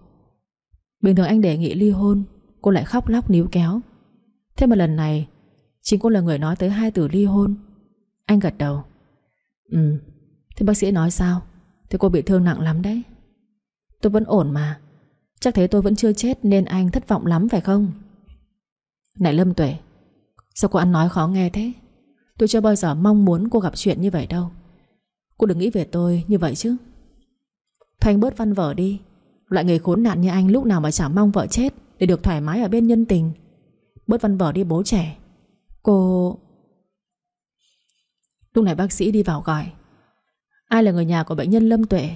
Speaker 1: Bình thường anh đề nghị ly hôn, Cô lại khóc lóc níu kéo. Thế mà lần này Chính cô là người nói tới hai từ ly hôn. Anh gật đầu. Ừ Thế bác sĩ nói sao? Thế cô bị thương nặng lắm đấy. Tôi vẫn ổn mà. Chắc thấy tôi vẫn chưa chết nên anh thất vọng lắm phải không? Này Lâm Tuệ, Sao cô ăn nói khó nghe thế? Tôi chưa bao giờ mong muốn cô gặp chuyện như vậy đâu. Cô đừng nghĩ về tôi như vậy chứ thanh bớt văn vở đi. Loại người khốn nạn như anh lúc nào mà chẳng mong vợ chết Để được thoải mái ở bên nhân tình. Bớt văn vở đi, bố trẻ. Cô... Lúc này bác sĩ đi vào gọi. Ai là người nhà của bệnh nhân Lâm Tuệ?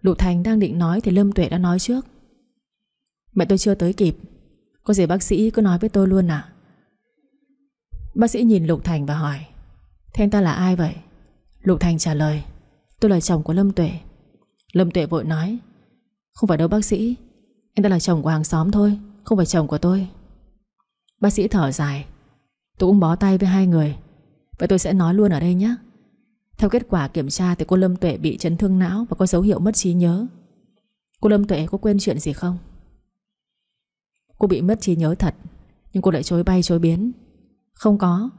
Speaker 1: Lục Thành đang định nói Thì Lâm Tuệ đã nói trước. Mẹ tôi chưa tới kịp. Có gì bác sĩ cứ nói với tôi luôn à Bác sĩ nhìn Lục Thành và hỏi. Thế anh ta là ai vậy? Lục Thành trả lời. Tôi là chồng của Lâm Tuệ. Lâm Tuệ vội nói, Không phải đâu bác sĩ Anh ta là chồng của hàng xóm thôi, Không phải chồng của tôi. Bác sĩ thở dài, Tôi cũng bó tay với hai người, Vậy tôi sẽ nói luôn ở đây nhé. Theo kết quả kiểm tra thì cô Lâm Tuệ bị chấn thương não Và có dấu hiệu mất trí nhớ. Cô Lâm Tuệ có quên chuyện gì không? Cô bị mất trí nhớ thật, Nhưng cô lại chối bay chối biến. Không có.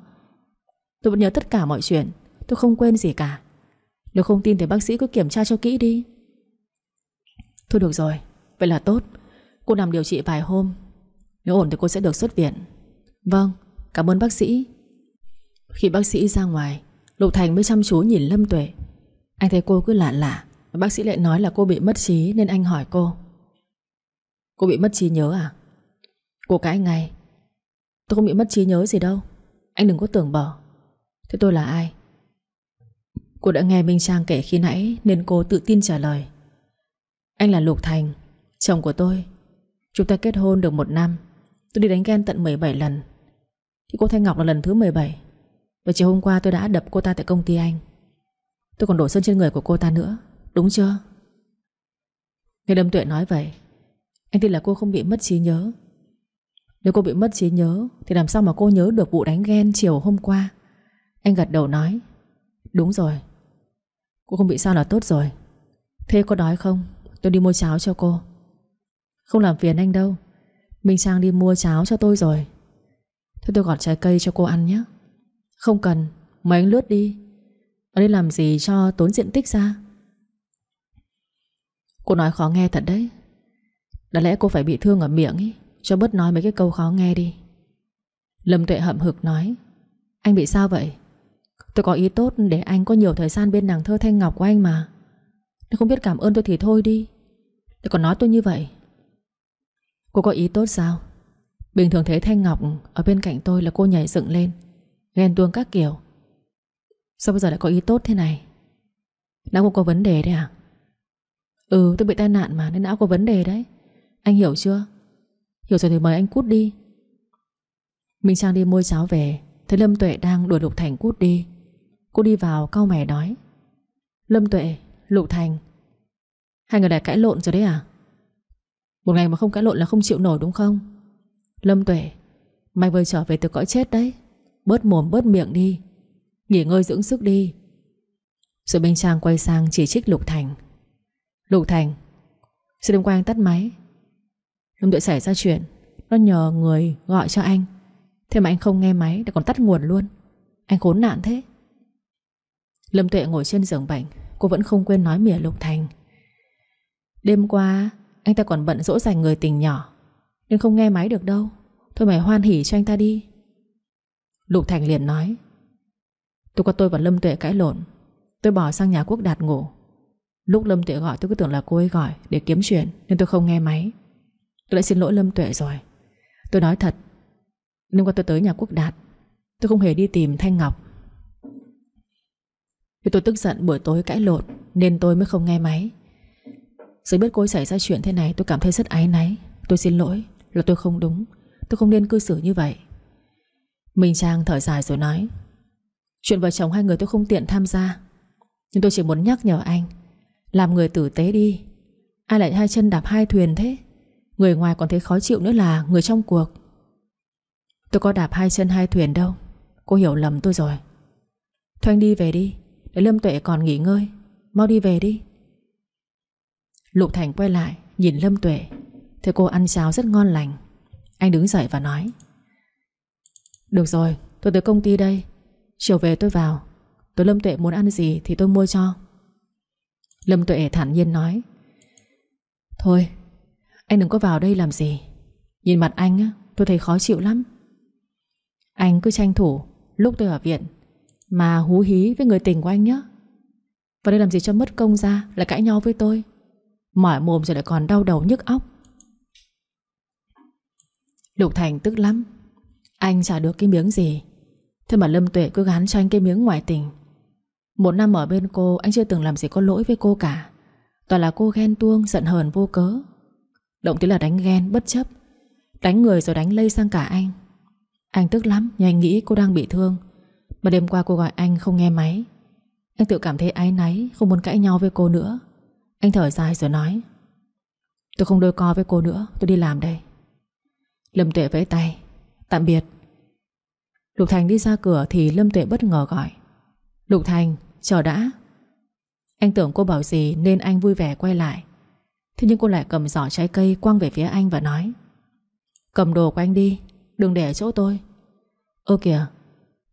Speaker 1: Tôi vẫn nhớ tất cả mọi chuyện, Tôi không quên gì cả. Nếu không tin thì bác sĩ cứ kiểm tra cho kỹ đi. Thôi được rồi, Vậy là tốt. Cô nằm điều trị vài hôm, Nếu ổn thì cô sẽ được xuất viện. Vâng Cảm ơn bác sĩ. Khi bác sĩ ra ngoài, Lục Thành mới chăm chú nhìn Lâm Tuệ. Anh thấy cô cứ lạ lạ Bác sĩ lại nói là cô bị mất trí Nên anh hỏi cô. Cô bị mất trí nhớ à? Cô cãi ngay. Tôi không bị mất trí nhớ gì đâu, Anh đừng có tưởng bở Thế tôi là ai? Cô đã nghe Minh Trang kể khi nãy Nên cô tự tin trả lời. Anh là Lục Thành, Chồng của tôi. Chúng ta kết hôn được một năm. Tôi đi đánh ghen tận 17 lần. Thì cô Thanh Ngọc là lần thứ 17 Và chiều hôm qua tôi đã đập cô ta tại công ty anh. Tôi còn đổ sơn trên người của cô ta nữa, Đúng chưa? Nghe Đâm Tuệ nói vậy, Anh tin là cô không bị mất trí nhớ. Nếu cô bị mất trí nhớ, Thì làm sao mà cô nhớ được vụ đánh ghen chiều hôm qua? Anh gật đầu nói, Đúng rồi. Cô không bị sao là tốt rồi. Thế có đói không? Tôi đi mua cháo cho cô. Không làm phiền anh đâu. Minh Trang đi mua cháo cho tôi rồi. Thôi tôi gọt trái cây cho cô ăn nhé. Không cần Mấy anh lướt đi. Ở đây làm gì cho tốn diện tích ra? Cô nói khó nghe thật đấy. Đã lẽ cô phải bị thương ở miệng ý, Cho bớt nói mấy cái câu khó nghe đi. Lâm Tuệ hậm hực nói, Anh bị sao vậy? Tôi có ý tốt để anh có nhiều thời gian bên nàng thơ thanh ngọc của anh mà. Nếu không biết cảm ơn tôi thì thôi đi. Để còn nói tôi như vậy Cô có ý tốt sao? Bình thường thấy Thanh Ngọc Ở bên cạnh tôi là cô nhảy dựng lên Ghen tuông các kiểu. Sao bây giờ lại có ý tốt thế này? Não cô có vấn đề đấy à? Ừ tôi bị tai nạn mà Nên não có vấn đề đấy. Anh hiểu chưa? Hiểu rồi thì mời anh cút đi. Minh Trang đi mua cháo về Thấy Lâm Tuệ đang đuổi Lục Thành cút đi. Cô đi vào cau mày nói. Lâm Tuệ, Lục Thành. Hai người đã cãi lộn rồi đấy à? Một ngày mà không cãi lộn là không chịu nổi đúng không? Lâm Tuệ, Mày vừa trở về từ cõi chết đấy. Bớt mồm, bớt miệng đi. Nghỉ ngơi dưỡng sức đi. Rồi Minh Trang quay sang chỉ trích Lục Thành. Lục Thành sự đêm qua anh tắt máy? Lâm Tuệ xảy ra chuyện. Nó nhờ người gọi cho anh. Thế mà anh không nghe máy để còn tắt nguồn luôn. Anh khốn nạn thế. Lâm Tuệ ngồi trên giường bệnh. Cô vẫn không quên nói mỉa Lục Thành. Đêm qua, Anh ta còn bận dỗ dành người tình nhỏ Nên không nghe máy được đâu. Thôi mày hoan hỉ cho anh ta đi. Lục Thành liền nói, Tôi qua tôi và Lâm Tuệ cãi lộn. Tôi bỏ sang nhà Quốc Đạt ngủ. Lúc Lâm Tuệ gọi, tôi cứ tưởng là cô ấy gọi Để kiếm chuyện, nên tôi không nghe máy. Tôi lại xin lỗi Lâm Tuệ rồi. Tôi nói thật Nên qua tôi tới nhà Quốc Đạt, Tôi không hề đi tìm Thanh Ngọc. Vì tôi tức giận buổi tối cãi lộn, Nên tôi mới không nghe máy. Giờ biết cô ấy xảy ra chuyện thế này, Tôi cảm thấy rất áy náy. Tôi xin lỗi, là tôi không đúng. Tôi không nên cư xử như vậy. Minh Trang thở dài rồi nói, Chuyện vợ chồng hai người tôi không tiện tham gia. Nhưng tôi chỉ muốn nhắc nhở anh, Làm người tử tế đi. Ai lại hai chân đạp hai thuyền thế? Người ngoài còn thấy khó chịu nữa là người trong cuộc. Tôi có đạp hai chân hai thuyền đâu. Cô hiểu lầm tôi rồi. Thôi anh đi về đi. Để Lâm Tuệ còn nghỉ ngơi. Mau đi về đi. Lục Thành quay lại, Nhìn Lâm Tuệ. Thấy cô ăn cháo rất ngon lành. Anh đứng dậy và nói, Được rồi, tôi tới công ty đây. Chiều về tôi vào. Tôi Lâm Tuệ muốn ăn gì thì tôi mua cho. Lâm Tuệ thản nhiên nói, Thôi, Anh đừng có vào đây làm gì. Nhìn mặt anh á, tôi thấy khó chịu lắm. Anh cứ tranh thủ, Lúc tôi ở viện mà hú hí với người tình của anh nhé và đây làm gì cho mất công ra, Lại cãi nhau với tôi. Mỏi mồm rồi lại còn đau đầu nhức óc. Lục Thành tức lắm. Anh chả được cái miếng gì. Thế mà Lâm Tuệ cứ gán cho anh cái miếng ngoại tình. Một năm ở bên cô, Anh chưa từng làm gì có lỗi với cô cả. Toàn là cô ghen tuông, giận hờn vô cớ. Động tí là đánh ghen, bất chấp. Đánh người rồi đánh lây sang cả anh. Anh tức lắm nhưng anh nghĩ cô đang bị thương. Mà đêm qua cô gọi anh không nghe máy. Anh tự cảm thấy áy náy, Không muốn cãi nhau với cô nữa. Anh thở dài rồi nói, Tôi không đôi co với cô nữa, Tôi đi làm đây. Lâm Tuệ vẫy tay, Tạm biệt. Lục Thành đi ra cửa thì Lâm Tuệ bất ngờ gọi, Lục Thành, chờ đã. Anh tưởng cô bảo gì nên anh vui vẻ quay lại. Thế nhưng cô lại cầm giỏ trái cây quăng về phía anh và nói, Cầm đồ của anh đi, Đừng để ở chỗ tôi. Ơ kìa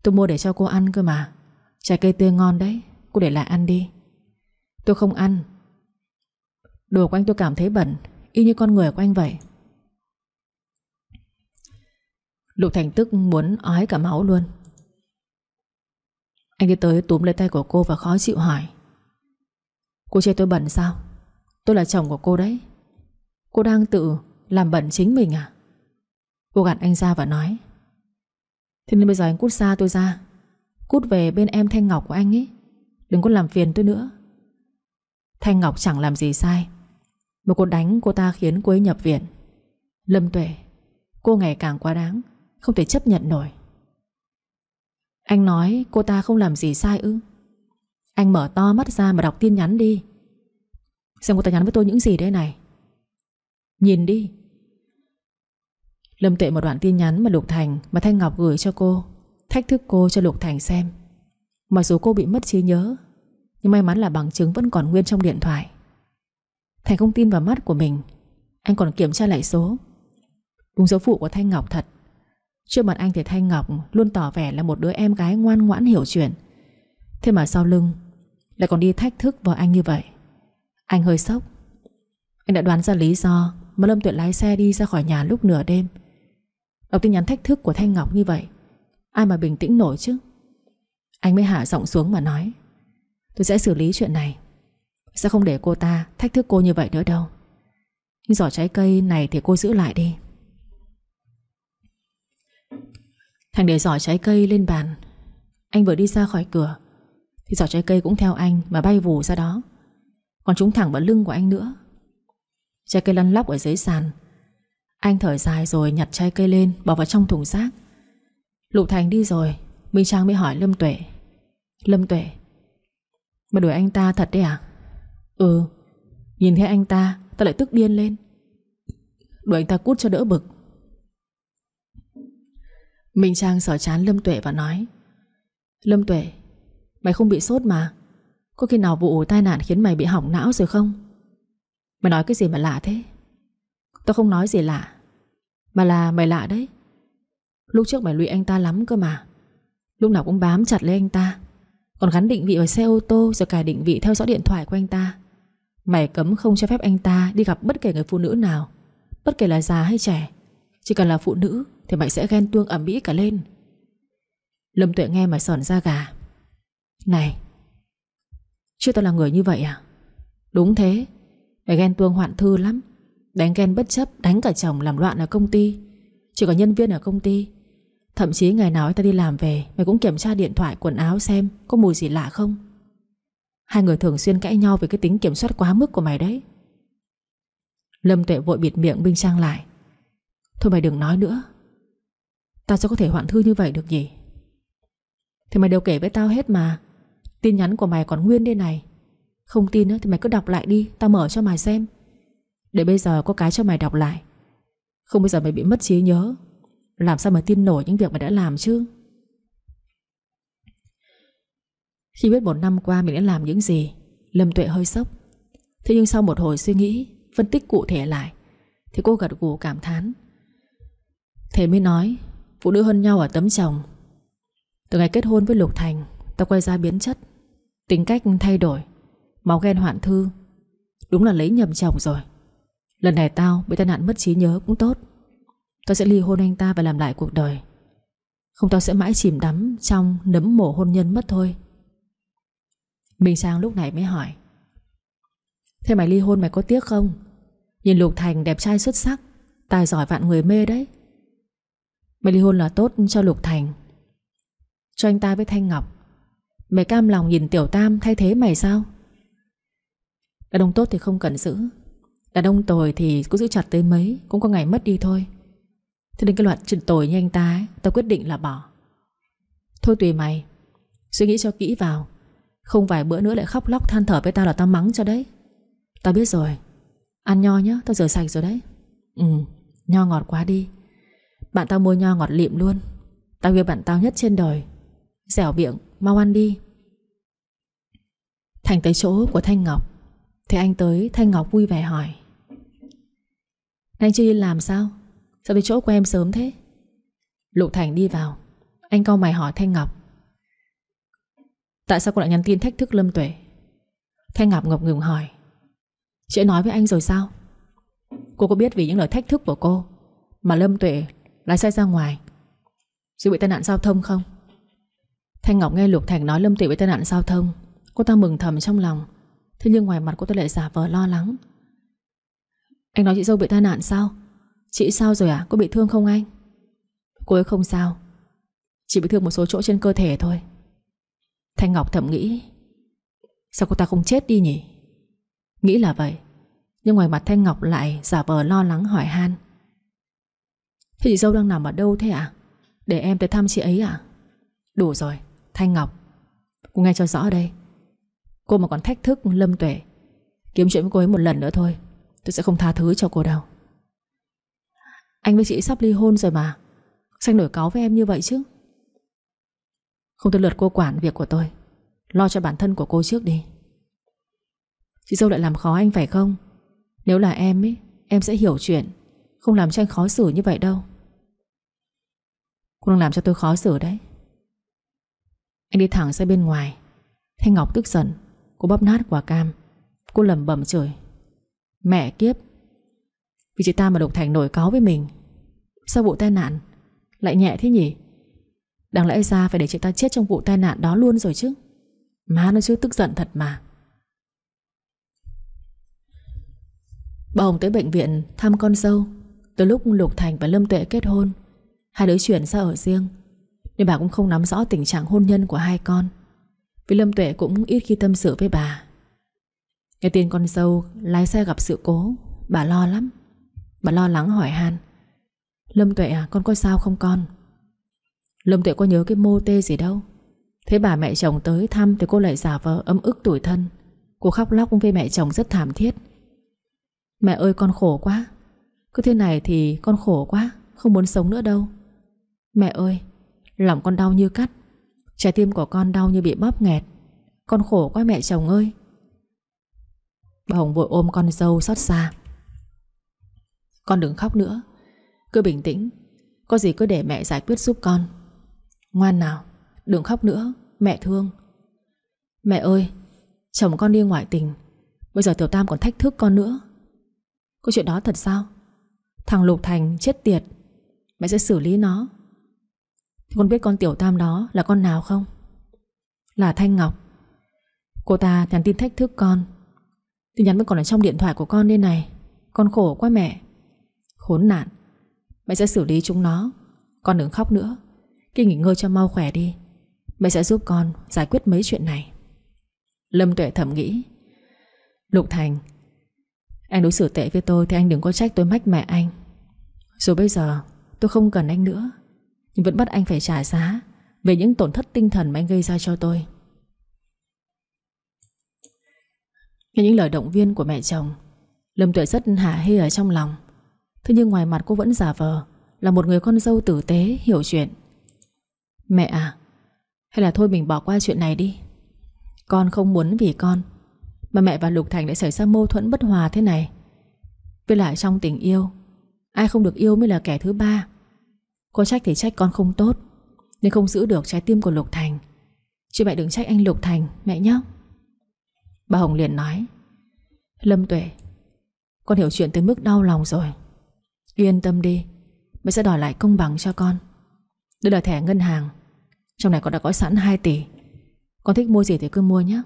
Speaker 1: Tôi mua để cho cô ăn cơ mà. Trái cây tươi ngon đấy, Cô để lại ăn đi. Tôi không ăn. Đồ của anh tôi cảm thấy bẩn, Y như con người của anh vậy. Lục Thành tức muốn ói cả máu luôn. Anh đi tới túm lấy tay của cô và khó chịu hỏi. Cô chê tôi bẩn sao? Tôi là chồng của cô đấy. Cô đang tự làm bẩn chính mình à? Cô gạt anh ra và nói. Thế nên bây giờ anh cút xa tôi ra. Cút về bên em Thanh Ngọc của anh ấy. Đừng có làm phiền tôi nữa. Thanh Ngọc chẳng làm gì sai. Mà cô đánh cô ta khiến cô ấy nhập viện. Lâm Tuệ, Cô ngày càng quá đáng, Không thể chấp nhận nổi. Anh nói cô ta không làm gì sai ư? Anh mở to mắt ra mà đọc tin nhắn đi. Xem cô ta nhắn với tôi những gì đây này. Nhìn đi Lâm tệ một đoạn tin nhắn mà Lục Thành, Mà Thanh Ngọc gửi cho cô, Thách thức cô cho Lục Thành xem. Mặc dù cô bị mất trí nhớ, Nhưng may mắn là bằng chứng vẫn còn nguyên trong điện thoại. Thành không tin vào mắt của mình, Anh còn kiểm tra lại số. Đúng số phụ của Thanh Ngọc thật. Trước mặt anh thì Thanh Ngọc Luôn tỏ vẻ là một đứa em gái ngoan ngoãn hiểu chuyện. Thế mà sau lưng Lại còn đi thách thức vào anh như vậy. Anh hơi sốc. Anh đã đoán ra lý do Mà Lâm Tuyệt lái xe đi ra khỏi nhà lúc nửa đêm. Đọc tin nhắn thách thức của Thanh Ngọc như vậy, Ai mà bình tĩnh nổi chứ? Anh mới hạ giọng xuống mà nói, Tôi sẽ xử lý chuyện này. Sẽ không để cô ta thách thức cô như vậy nữa đâu. Nhưng giỏ trái cây này thì cô giữ lại đi. Thành để giỏ trái cây lên bàn, Anh vừa đi ra khỏi cửa, Thì giỏ trái cây cũng theo anh Mà bay vù ra đó. Còn trúng thẳng vào lưng của anh nữa. Trái cây lăn lóc ở dưới sàn anh thở dài rồi nhặt chai cây lên, Bỏ vào trong thùng rác. Lục Thành đi rồi, Minh Trang mới hỏi Lâm Tuệ. Lâm Tuệ, Mà đuổi anh ta thật đấy à? Ừ Nhìn thấy anh ta Ta lại tức điên lên. Đuổi anh ta cút cho đỡ bực. Minh Trang sờ chán Lâm Tuệ và nói, Lâm Tuệ, Mày không bị sốt mà. Có khi nào vụ tai nạn khiến mày bị hỏng não rồi không? Mày nói cái gì mà lạ thế? Tao không nói gì lạ. Mà là mày lạ đấy. Lúc trước mày lụy anh ta lắm cơ mà. Lúc nào cũng bám chặt lấy anh ta. Còn gắn định vị vào xe ô tô Rồi cài định vị theo dõi điện thoại của anh ta. Mày cấm không cho phép anh ta Đi gặp bất kể người phụ nữ nào, Bất kể là già hay trẻ. Chỉ cần là phụ nữ Thì mày sẽ ghen tuông ẩm mỹ cả lên. Lâm tuệ nghe mà sòn ra gà. Này Chứ tao là người như vậy à? Đúng thế, Mày ghen tuông hoạn thư lắm. Đánh ghen bất chấp, Đánh cả chồng làm loạn ở công ty. Chỉ có nhân viên ở công ty. Thậm chí ngày nào anh ta đi làm về, Mày cũng kiểm tra điện thoại, quần áo xem Có mùi gì lạ không. Hai người thường xuyên cãi nhau về cái tính kiểm soát quá mức của mày đấy. Lâm tuệ vội bịt miệng Minh Trang lại. Thôi mày đừng nói nữa. Tao sao có thể hoạn thư như vậy được nhỉ? Thì mày đều kể với tao hết mà. Tin nhắn của mày còn nguyên đây này. Không tin nữa thì mày cứ đọc lại đi, Tao mở cho mày xem. Để bây giờ có cái cho mày đọc lại. Không bây giờ mày bị mất trí nhớ. Làm sao mà tin nổi những việc mày đã làm chứ? Khi biết một năm qua mình đã làm những gì, Lâm Tuệ hơi sốc. Thế nhưng sau một hồi suy nghĩ, Phân tích cụ thể lại, Thì cô gật gù cảm thán. Thế mới nói, Phụ nữ hơn nhau ở tấm chồng. Từ ngày kết hôn với Lục Thành, Tao quay ra biến chất. Tính cách thay đổi, Máu ghen hoạn thư. Đúng là lấy nhầm chồng rồi. Lần này tao bị tai nạn mất trí nhớ cũng tốt. Tao sẽ ly hôn anh ta và làm lại cuộc đời. Không tao sẽ mãi chìm đắm Trong nấm mổ hôn nhân mất thôi. Minh Sang lúc này mới hỏi, Thế mày ly hôn mày có tiếc không? Nhìn Lục Thành đẹp trai xuất sắc, Tài giỏi vạn người mê đấy. Mày ly hôn là tốt cho Lục Thành, Cho anh ta với Thanh Ngọc. Mày cam lòng nhìn Tiểu Tam thay thế mày sao? Đàn ông tốt thì không cần giữ Đàn ông tồi thì cứ giữ chặt tới mấy Cũng có ngày mất đi thôi. Thế nên cái loạt chuyện tồi như anh ta ấy, Tao quyết định là bỏ. Thôi tùy mày Suy nghĩ cho kỹ vào. Không vài bữa nữa lại khóc lóc than thở với tao là tao mắng cho đấy. Tao biết rồi Ăn nho nhá, tao rửa sạch rồi đấy. Ừ, nho ngọt quá đi. Bạn tao mua nho ngọt lịm luôn. Tao yêu bạn tao nhất trên đời. Dẻo miệng, mau ăn đi. Thành tới chỗ của Thanh Ngọc. Thế anh tới Thanh Ngọc vui vẻ hỏi. Anh chưa đi làm sao? Sao về chỗ của em sớm thế? Lục Thành đi vào. Anh cau mày hỏi Thanh Ngọc. Tại sao cô lại nhắn tin thách thức Lâm Tuệ? Thanh Ngọc ngập ngừng hỏi. Chị nói với anh rồi sao? Cô có biết vì những lời thách thức của cô Mà Lâm Tuệ lái xe ra ngoài Rồi bị tai nạn giao thông không? Thanh Ngọc nghe Lục Thành nói Lâm Tuệ bị tai nạn giao thông, Cô ta mừng thầm trong lòng. Thế nhưng ngoài mặt cô ta lại giả vờ lo lắng. Anh nói chị dâu bị tai nạn sao? Chị sao rồi à? Có bị thương không anh? Cô ấy không sao. Chỉ bị thương một số chỗ trên cơ thể thôi. Thanh Ngọc thầm nghĩ, Sao cô ta không chết đi nhỉ? Nghĩ là vậy, Nhưng ngoài mặt Thanh Ngọc lại giả vờ lo lắng hỏi han. Thế chị dâu đang nằm ở đâu thế ạ? Để em tới thăm chị ấy à Đủ rồi, Thanh Ngọc. Cô nghe cho rõ đây. Cô mà còn thách thức Lâm Tuệ, Kiếm chuyện với cô ấy một lần nữa thôi. Tôi sẽ không tha thứ cho cô đâu. Anh với chị sắp ly hôn rồi mà. Sao nổi cáo với em như vậy chứ? Không tới lượt cô quản việc của tôi. Lo cho bản thân của cô trước đi. Chị dâu lại làm khó anh phải không? Nếu là em ấy, Em sẽ hiểu chuyện. Không làm cho anh khó xử như vậy đâu. Cô đang làm cho tôi khó xử đấy. Anh đi thẳng ra bên ngoài. Thanh Ngọc tức giận. Cô bóp nát quả cam. Cô lầm bẩm chửi. Mẹ kiếp. Vì chị ta mà Độc Thành nổi cáo với mình Sao vụ tai nạn Lại nhẹ thế nhỉ? Đáng lẽ ra phải để chị ta chết trong vụ tai nạn đó luôn rồi chứ. Má nó chứ tức giận thật mà. Bà Hồng tới bệnh viện thăm con dâu. Từ lúc Lục Thành và Lâm Tuệ kết hôn, Hai đứa chuyển ra ở riêng. Nên bà cũng không nắm rõ tình trạng hôn nhân của hai con. Vì Lâm Tuệ cũng ít khi tâm sự với bà. Nghe tin con dâu lái xe gặp sự cố, Bà lo lắm. Bà lo lắng hỏi han, Lâm Tuệ à con có sao không con? Lâm Tuệ có nhớ cái mô tê gì đâu. Thế bà mẹ chồng tới thăm Thì cô lại giả vờ âm ức tuổi thân. Cô khóc lóc với mẹ chồng rất thảm thiết. Mẹ ơi, con khổ quá. Cứ thế này thì con khổ quá, Không muốn sống nữa đâu. Mẹ ơi, Lòng con đau như cắt. Trái tim của con đau như bị bóp nghẹt. Con khổ quá mẹ chồng ơi. Bà Hồng vội ôm con dâu xót xa. Con đừng khóc nữa. Cứ bình tĩnh. Có gì cứ để mẹ giải quyết giúp con. Ngoan nào, Đừng khóc nữa. Mẹ thương. Mẹ ơi, Chồng con đi ngoại tình. Bây giờ Tiểu Tam còn thách thức con nữa. Câu chuyện đó thật sao? Thằng Lục Thành chết tiệt. Mẹ sẽ xử lý nó. Con biết con Tiểu Tam đó là con nào không? Là Thanh Ngọc. Cô ta nhắn tin thách thức con. Tin nhắn vẫn còn ở trong điện thoại của con đây này. Con khổ quá mẹ. Khốn nạn. Mẹ sẽ xử lý chúng nó. Con đừng khóc nữa. Khi nghỉ ngơi cho mau khỏe đi. Mẹ sẽ giúp con giải quyết mấy chuyện này. Lâm Tuệ thầm nghĩ. Lục Thành, Anh đối xử tệ với tôi Thì anh đừng có trách tôi mách mẹ anh. Rồi bây giờ tôi không cần anh nữa, Nhưng vẫn bắt anh phải trả giá Về những tổn thất tinh thần mà anh gây ra cho tôi. Nghe những lời động viên của mẹ chồng, Lâm Tuệ rất hả hê ở trong lòng. Thế nhưng ngoài mặt cô vẫn giả vờ, Là một người con dâu tử tế, hiểu chuyện. Mẹ à hay là thôi mình bỏ qua chuyện này đi. Con không muốn vì con, Mà mẹ và Lục Thành lại xảy ra mâu thuẫn bất hòa thế này. Với lại trong tình yêu, Ai không được yêu mới là kẻ thứ ba. Có trách thì trách con không tốt, Nhưng không giữ được trái tim của Lục Thành. Chứ mẹ đừng trách anh Lục Thành, Mẹ nhé Bà Hồng liền nói, Lâm Tuệ, Con hiểu chuyện tới mức đau lòng rồi. Yên tâm đi Mẹ sẽ đòi lại công bằng cho con. Đây là thẻ ngân hàng, trong này con đã có sẵn 2 tỷ. Con thích mua gì thì cứ mua nhé.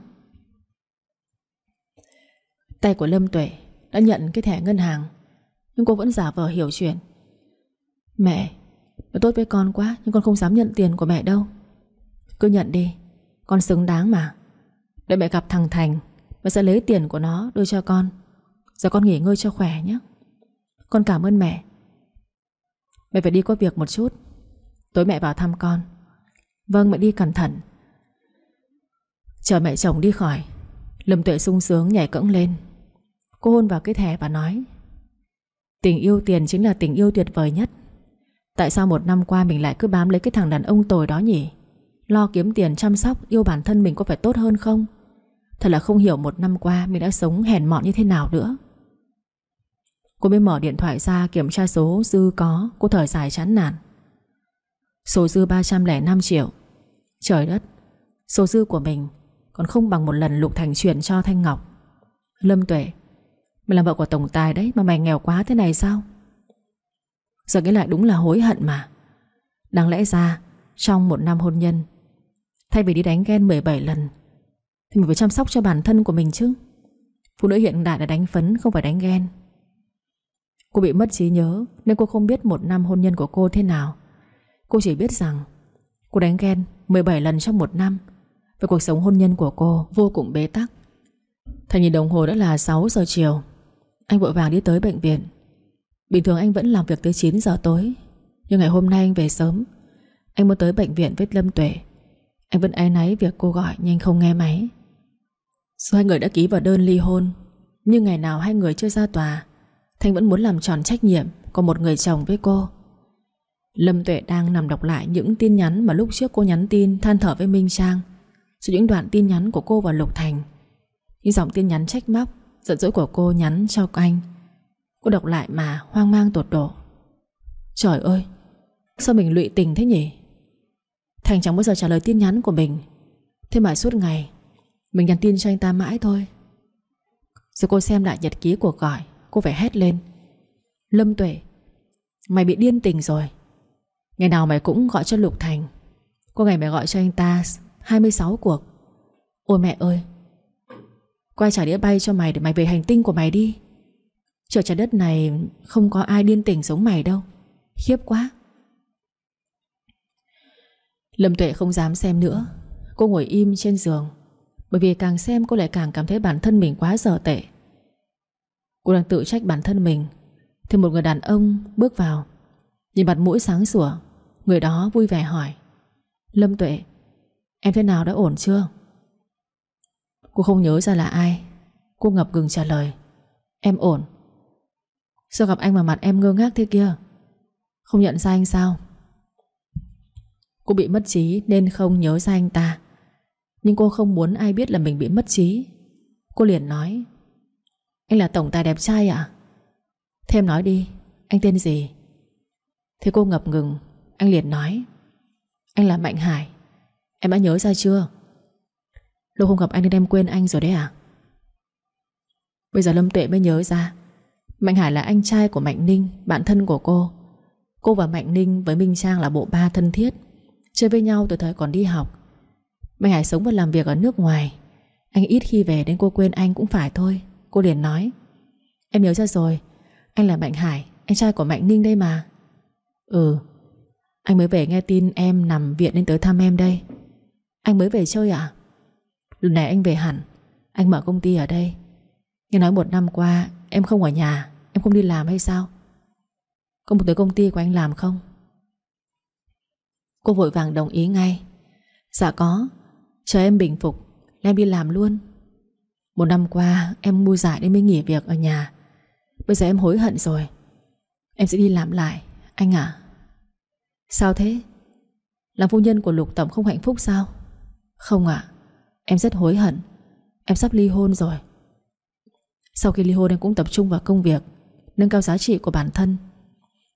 Speaker 1: Tay của Lâm Tuệ Đã nhận cái thẻ ngân hàng, Nhưng cô vẫn giả vờ hiểu chuyện. Mẹ, Nó tốt với con quá, Nhưng con không dám nhận tiền của mẹ đâu. Cứ nhận đi, Con xứng đáng mà. Để mẹ gặp thằng Thành Mẹ sẽ lấy tiền của nó đưa cho con. Giờ con nghỉ ngơi cho khỏe nhé. Con cảm ơn mẹ. Mẹ phải đi có việc một chút. Tối mẹ vào thăm con. Vâng mẹ đi cẩn thận. Chờ mẹ chồng đi khỏi. Lâm tuệ sung sướng nhảy cẫng lên. Cô hôn vào cái thẻ và nói, Tình yêu tiền chính là tình yêu tuyệt vời nhất. Tại sao một năm qua mình lại cứ bám lấy cái thằng đàn ông tồi đó nhỉ? Lo kiếm tiền chăm sóc, Yêu bản thân mình có phải tốt hơn không? Thật là không hiểu một năm qua Mình đã sống hèn mọn như thế nào nữa. Cô mới mở điện thoại ra Kiểm tra số dư có, Cô thở dài chán nản. Số dư 305 triệu. Trời đất, Số dư của mình còn không bằng một lần Lục Thành chuyển cho Thanh Ngọc. Lâm Tuệ, Mày là vợ của Tổng Tài đấy, Mà mày nghèo quá thế này sao? Giờ nghĩ lại đúng là hối hận mà. Đáng lẽ ra, Trong một năm hôn nhân, Thay vì đi đánh ghen 17 lần thì mình phải chăm sóc cho bản thân của mình chứ. Phụ nữ hiện đại là đánh phấn, Không phải đánh ghen. Cô bị mất trí nhớ Nên cô không biết một năm hôn nhân của cô thế nào. Cô chỉ biết rằng Cô đánh ghen 17 lần trong một năm Về cuộc sống hôn nhân của cô vô cùng bế tắc. Thành nhìn đồng hồ đã là 6 giờ chiều. Anh vội vàng đi tới bệnh viện. Bình thường anh vẫn làm việc tới 9 giờ tối, Nhưng ngày hôm nay anh về sớm. Anh muốn tới bệnh viện với Lâm Tuệ. Anh vẫn áy náy việc cô gọi Nhưng không nghe máy. Dù hai người đã ký vào đơn ly hôn, Nhưng ngày nào hai người chưa ra tòa, Thanh vẫn muốn làm tròn trách nhiệm Của một người chồng với cô. Lâm Tuệ đang nằm đọc lại những tin nhắn Mà lúc trước cô nhắn tin, than thở với Minh Trang Rồi những đoạn tin nhắn của cô và Lục Thành. Những dòng tin nhắn trách móc, Giận dỗi của cô nhắn cho anh. Cô đọc lại mà hoang mang tột độ. Trời ơi, Sao mình lụy tình thế nhỉ? Thành chẳng bao giờ trả lời tin nhắn của mình. Thế mà suốt ngày mình nhắn tin cho anh ta mãi thôi. Rồi cô xem lại nhật ký cuộc gọi, Cô phải hét lên. Lâm Tuệ, Mày bị điên tình rồi. Ngày nào mày cũng gọi cho Lục Thành. Có ngày mày gọi cho anh ta 26 cuộc. Ôi mẹ ơi, Quay trả đĩa bay cho mày để mày về hành tinh của mày đi. Trời trái đất này Không có ai điên tình giống mày đâu. Khiếp quá. Lâm Tuệ không dám xem nữa. Cô ngồi im trên giường. Bởi vì càng xem cô lại càng cảm thấy bản thân mình quá dở tệ. Cô đang tự trách bản thân mình. Thì một người đàn ông bước vào, Nhìn mặt mũi sáng sủa. Người đó vui vẻ hỏi, Lâm Tuệ, Em thế nào, đã ổn chưa? Cô không nhớ ra là ai. Cô ngập ngừng trả lời, Em ổn. Sao gặp anh mà mặt em ngơ ngác thế kia? Không nhận ra anh sao? Cô bị mất trí Nên không nhớ ra anh ta. Nhưng cô không muốn ai biết là mình bị mất trí. Cô liền nói, Anh là tổng tài đẹp trai à Thêm nói đi, Anh tên gì? Thế cô ngập ngừng, Anh liền nói, Anh là Mạnh Hải. Em đã nhớ ra chưa? Lâu không gặp anh nên em quên anh rồi đấy à Bây giờ Lâm Tuệ mới nhớ ra, Mạnh Hải là anh trai của Mạnh Ninh, Bạn thân của cô. Cô và Mạnh Ninh với Minh Trang là bộ ba thân thiết, Chơi với nhau từ thời còn đi học. Mạnh Hải sống và làm việc ở nước ngoài. Anh ít khi về đến cô quên anh cũng phải thôi. Cô liền nói. Em nhớ ra rồi. Anh là Mạnh Hải Anh trai của Mạnh Ninh đây mà. Ừ. Anh mới về nghe tin em nằm viện nên tới thăm em đây. Anh mới về chơi à Lần này anh về hẳn. Anh mở công ty ở đây. Nghe nói một năm qua em không ở nhà, Em không đi làm hay sao? Có một tới công ty của anh làm không? Cô vội vàng đồng ý ngay. Dạ có. Chờ em bình phục, Em đi làm luôn. Một năm qua, em mua giải nên mới nghỉ việc ở nhà. Bây giờ em hối hận rồi. Em sẽ đi làm lại, Anh à Sao thế? Làm phu nhân của Lục Tổng không hạnh phúc sao? Không ạ, Em rất hối hận. Em sắp ly hôn rồi. Sau khi ly hôn, em cũng tập trung vào công việc, Nâng cao giá trị của bản thân.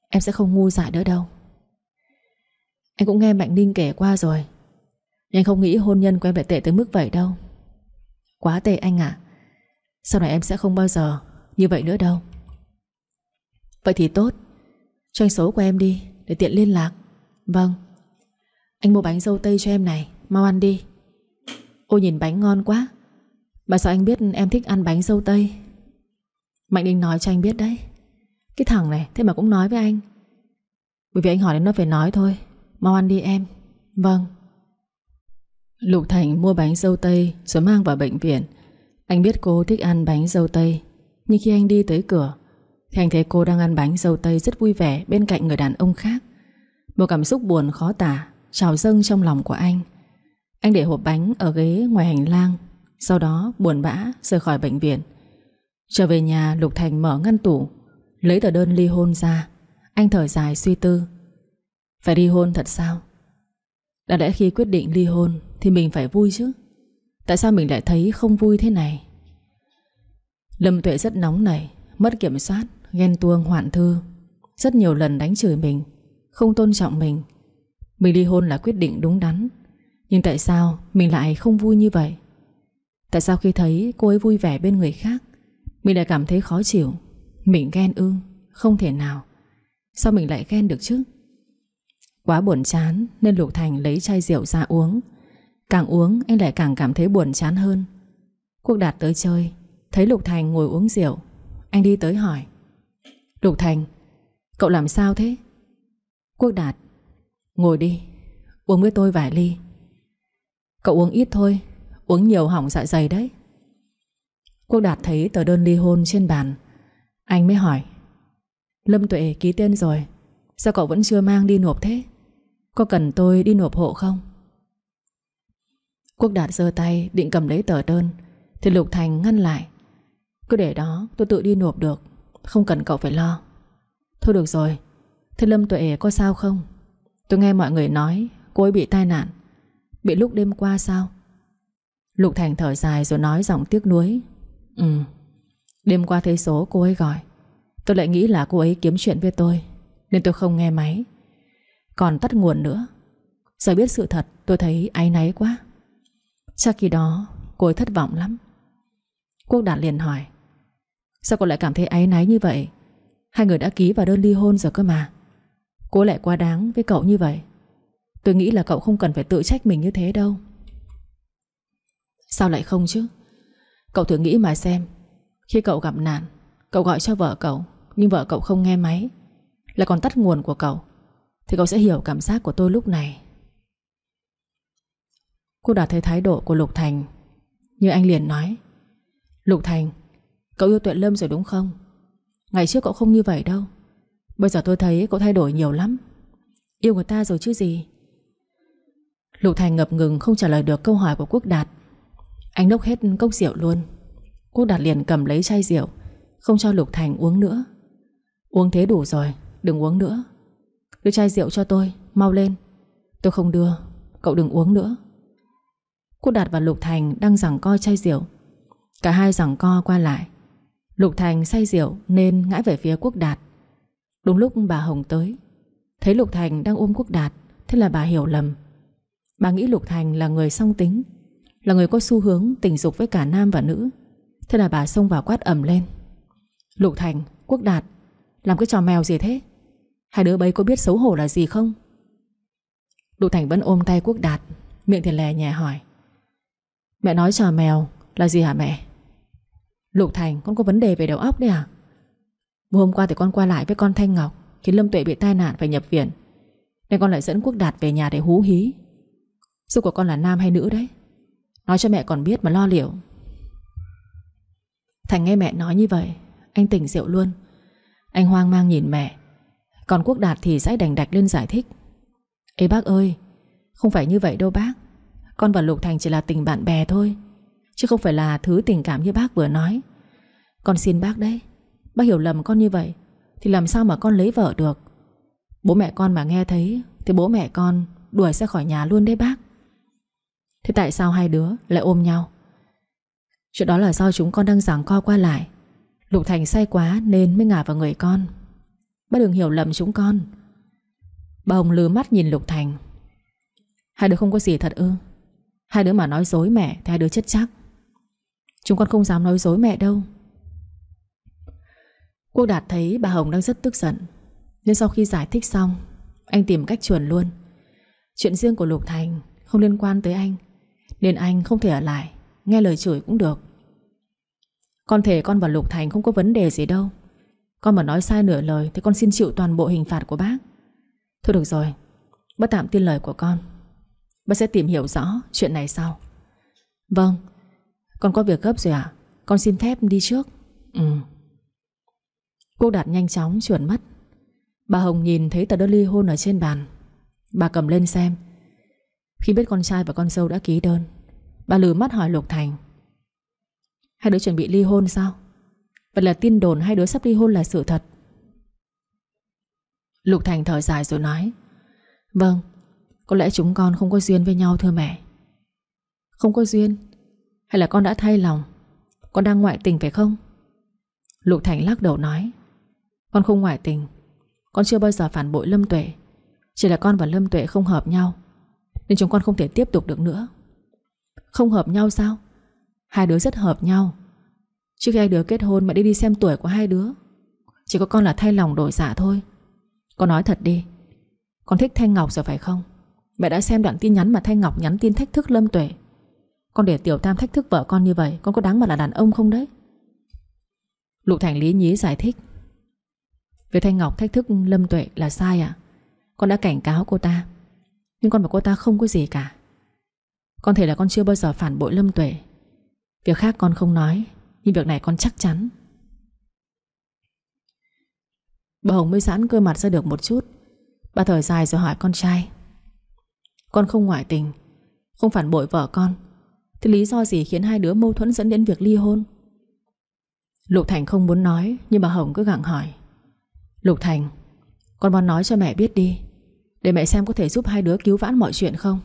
Speaker 1: Em sẽ không ngu dại nữa đâu. Anh cũng nghe Mạnh Ninh kể qua rồi. Nhưng anh không nghĩ hôn nhân của em lại tệ tới mức vậy đâu. Quá tệ anh ạ. Sau này em sẽ không bao giờ Như vậy nữa đâu. Vậy thì tốt. Cho anh số của em đi, Để tiện liên lạc. Vâng. Anh mua bánh dâu tây cho em này, Mau ăn đi. Ôi nhìn bánh ngon quá. Mà sao anh biết em thích ăn bánh dâu tây. Mạnh Đình nói cho anh biết đấy. Cái thằng này, thế mà cũng nói với anh. Bởi vì anh hỏi nên nó phải nói thôi. Mau ăn đi em. Vâng. Lục Thành mua bánh dâu tây Rồi mang vào bệnh viện. Anh biết cô thích ăn bánh dâu tây, Nhưng khi anh đi tới cửa Thì anh thấy cô đang ăn bánh dâu tây rất vui vẻ Bên cạnh người đàn ông khác. Một cảm xúc buồn khó tả Trào dâng trong lòng của anh. Anh để hộp bánh ở ghế ngoài hành lang, Sau đó buồn bã rời khỏi bệnh viện. Trở về nhà, Lục Thành mở ngăn tủ, Lấy tờ đơn ly hôn ra. Anh thở dài suy tư. Phải ly hôn thật sao? Đã lẽ khi quyết định ly hôn Thì mình phải vui chứ? Tại sao mình lại thấy không vui thế này? Lâm Tuệ rất nóng nảy, Mất kiểm soát, Ghen tuông hoạn thư. Rất nhiều lần đánh chửi mình, Không tôn trọng mình. Mình ly hôn là quyết định đúng đắn. Nhưng tại sao mình lại không vui như vậy? Tại sao khi thấy cô ấy vui vẻ bên người khác, Mình lại cảm thấy khó chịu? Mình ghen ư? Không thể nào. Sao mình lại ghen được chứ? Quá buồn chán nên Lục Thành lấy chai rượu ra uống. Càng uống, anh lại càng cảm thấy buồn chán hơn. Quốc Đạt tới chơi, Thấy Lục Thành ngồi uống rượu. Anh đi tới hỏi, Lục Thành, Cậu làm sao thế? Quốc Đạt, Ngồi đi, Uống với tôi vài ly. Cậu uống ít thôi, Uống nhiều hỏng dạ dày đấy. Quốc Đạt thấy tờ đơn ly hôn trên bàn. Anh mới hỏi, Lâm Tuệ ký tên rồi, Sao cậu vẫn chưa mang đi nộp thế? Có cần tôi đi nộp hộ không? Quốc Đạt giơ tay định cầm lấy tờ đơn, Thì Lục Thành ngăn lại. Cứ để đó, tôi tự đi nộp được, Không cần cậu phải lo. Thôi được rồi, Thế Lâm Tuệ có sao không? Tôi nghe mọi người nói, cô ấy bị tai nạn. Bị lúc đêm qua sao? Lục Thành thở dài rồi nói giọng tiếc nuối. Ừ Đêm qua thấy số cô ấy gọi. Tôi lại nghĩ là cô ấy kiếm chuyện với tôi, Nên tôi không nghe máy. Còn tắt nguồn nữa. Giờ biết sự thật, tôi thấy áy náy quá. Chắc khi đó, cô ấy thất vọng lắm. Quốc Đạt liền hỏi, Sao cô lại cảm thấy áy náy như vậy? Hai người đã ký vào đơn ly hôn rồi cơ mà. Cô lại quá đáng với cậu như vậy. Tôi nghĩ là cậu không cần phải tự trách mình như thế đâu. Sao lại không chứ? Cậu thử nghĩ mà xem. Khi cậu gặp nạn, Cậu gọi cho vợ cậu, Nhưng vợ cậu không nghe máy, Là còn tắt nguồn của cậu. Thì cậu sẽ hiểu cảm giác của tôi lúc này. Cô đã thấy thái độ của Lục Thành. Như anh liền nói, Lục Thành, Cậu yêu Tuệ Lâm rồi đúng không? Ngày trước cậu không như vậy đâu. Bây giờ tôi thấy cậu thay đổi nhiều lắm. Yêu người ta rồi chứ gì? Lục Thành ngập ngừng không trả lời được câu hỏi của Quốc Đạt. Anh nốc hết cốc rượu luôn. Quốc Đạt liền cầm lấy chai rượu, Không cho Lục Thành uống nữa. Uống thế đủ rồi, Đừng uống nữa. Đưa chai rượu cho tôi Mau lên. Tôi không đưa Cậu đừng uống nữa. Quốc Đạt và Lục Thành đang giằng co chai rượu. Cả hai giằng co qua lại. Lục Thành say rượu nên ngã về phía Quốc Đạt. Đúng lúc bà Hồng tới Thấy Lục Thành đang ôm Quốc Đạt Thế là bà hiểu lầm. Bà nghĩ Lục Thành là người song tính Là người có xu hướng tình dục với cả nam và nữ. Thế là bà xông vào quát ẩm lên. Lục Thành, Quốc Đạt Làm cái trò mèo gì thế? Hai đứa bấy có biết xấu hổ là gì không? Lục Thành vẫn ôm tay Quốc Đạt, Miệng thì lè nhẹ hỏi. Mẹ nói trò mèo là gì hả mẹ? Lục Thành, con có vấn đề về đầu óc đấy à? Vừa hôm qua thì con qua lại với con Thanh Ngọc, Khiến Lâm Tuệ bị tai nạn phải nhập viện. Nên con lại dẫn Quốc Đạt về nhà để hú hí. Giúp của con là nam hay nữ đấy? Nói cho mẹ còn biết mà lo liệu. Thành nghe mẹ nói như vậy, Anh tỉnh rượu luôn. Anh hoang mang nhìn mẹ. Còn Quốc Đạt thì sẽ đành đạch lên giải thích. Ê bác ơi, Không phải như vậy đâu bác. Con và Lục Thành chỉ là tình bạn bè thôi, Chứ không phải là thứ tình cảm như bác vừa nói. Con xin bác đấy, Bác hiểu lầm con như vậy, Thì làm sao mà con lấy vợ được? Bố mẹ con mà nghe thấy, Thì bố mẹ con đuổi ra khỏi nhà luôn đấy bác. Thế tại sao hai đứa lại ôm nhau? Chuyện đó là do chúng con đang giảng co qua lại. Lục Thành say quá nên mới ngả vào người con. Bác đừng hiểu lầm chúng con. Bà Hồng lừa mắt nhìn Lục Thành. Hai đứa không có gì thật ư? Hai đứa mà nói dối mẹ Thì hai đứa chết chắc. Chúng con không dám nói dối mẹ đâu. Quốc Đạt thấy bà Hồng đang rất tức giận Nên sau khi giải thích xong, Anh tìm cách chuẩn luôn. Chuyện riêng của Lục Thành Không liên quan tới anh, Nên anh không thể ở lại, Nghe lời chửi cũng được. Con thể con và Lục Thành không có vấn đề gì đâu. Con mà nói sai nửa lời Thì con xin chịu toàn bộ hình phạt của bác. Thôi được rồi, Bác tạm tin lời của con. Bác sẽ tìm hiểu rõ chuyện này sau. Vâng Con có việc gấp rồi ạ. Con xin phép đi trước. Ừ. Cô Đạt nhanh chóng chuyển mắt. Bà Hồng nhìn thấy tờ đơn ly hôn ở trên bàn. Bà cầm lên xem. Khi biết con trai và con dâu đã ký đơn, Bà lử mắt hỏi Lục Thành. Hai đứa chuẩn bị ly hôn sao? Vậy là tin đồn hai đứa sắp ly hôn là sự thật. Lục Thành thở dài rồi nói Vâng Có lẽ chúng con không có duyên với nhau, thưa mẹ. Không có duyên? Hay là con đã thay lòng? Con đang ngoại tình phải không? Lục Thành lắc đầu nói, Con không ngoại tình. Con chưa bao giờ phản bội Lâm Tuệ. Chỉ là con và Lâm Tuệ không hợp nhau, Nên chúng con không thể tiếp tục được nữa. Không hợp nhau sao? Hai đứa rất hợp nhau. Trước khi hai đứa kết hôn, mẹ đi đi xem tuổi của hai đứa. Chỉ có con là thay lòng đổi dạ thôi. Con nói thật đi. Con thích Thanh Ngọc rồi phải không? Mẹ đã xem đoạn tin nhắn mà Thanh Ngọc nhắn tin thách thức Lâm Tuệ. Con để Tiểu Tam thách thức vợ con như vậy, Con có đáng mà là đàn ông không đấy? Lục Thành lý nhí giải thích. Việc Thanh Ngọc thách thức Lâm Tuệ là sai à Con đã cảnh cáo cô ta. Nhưng con và cô ta không có gì cả. Con thể là con chưa bao giờ phản bội Lâm Tuệ. Việc khác con không nói. Nhưng việc này con chắc chắn. Bà Hồng mới giãn cơ mặt ra được một chút. Bà thở dài rồi hỏi con trai. Con không ngoại tình, Không phản bội vợ con. Thì lý do gì khiến hai đứa mâu thuẫn dẫn đến việc ly hôn? Lục Thành không muốn nói, Nhưng bà Hồng cứ gặng hỏi. Lục Thành, Con muốn nói cho mẹ biết đi, Để mẹ xem có thể giúp hai đứa cứu vãn mọi chuyện không?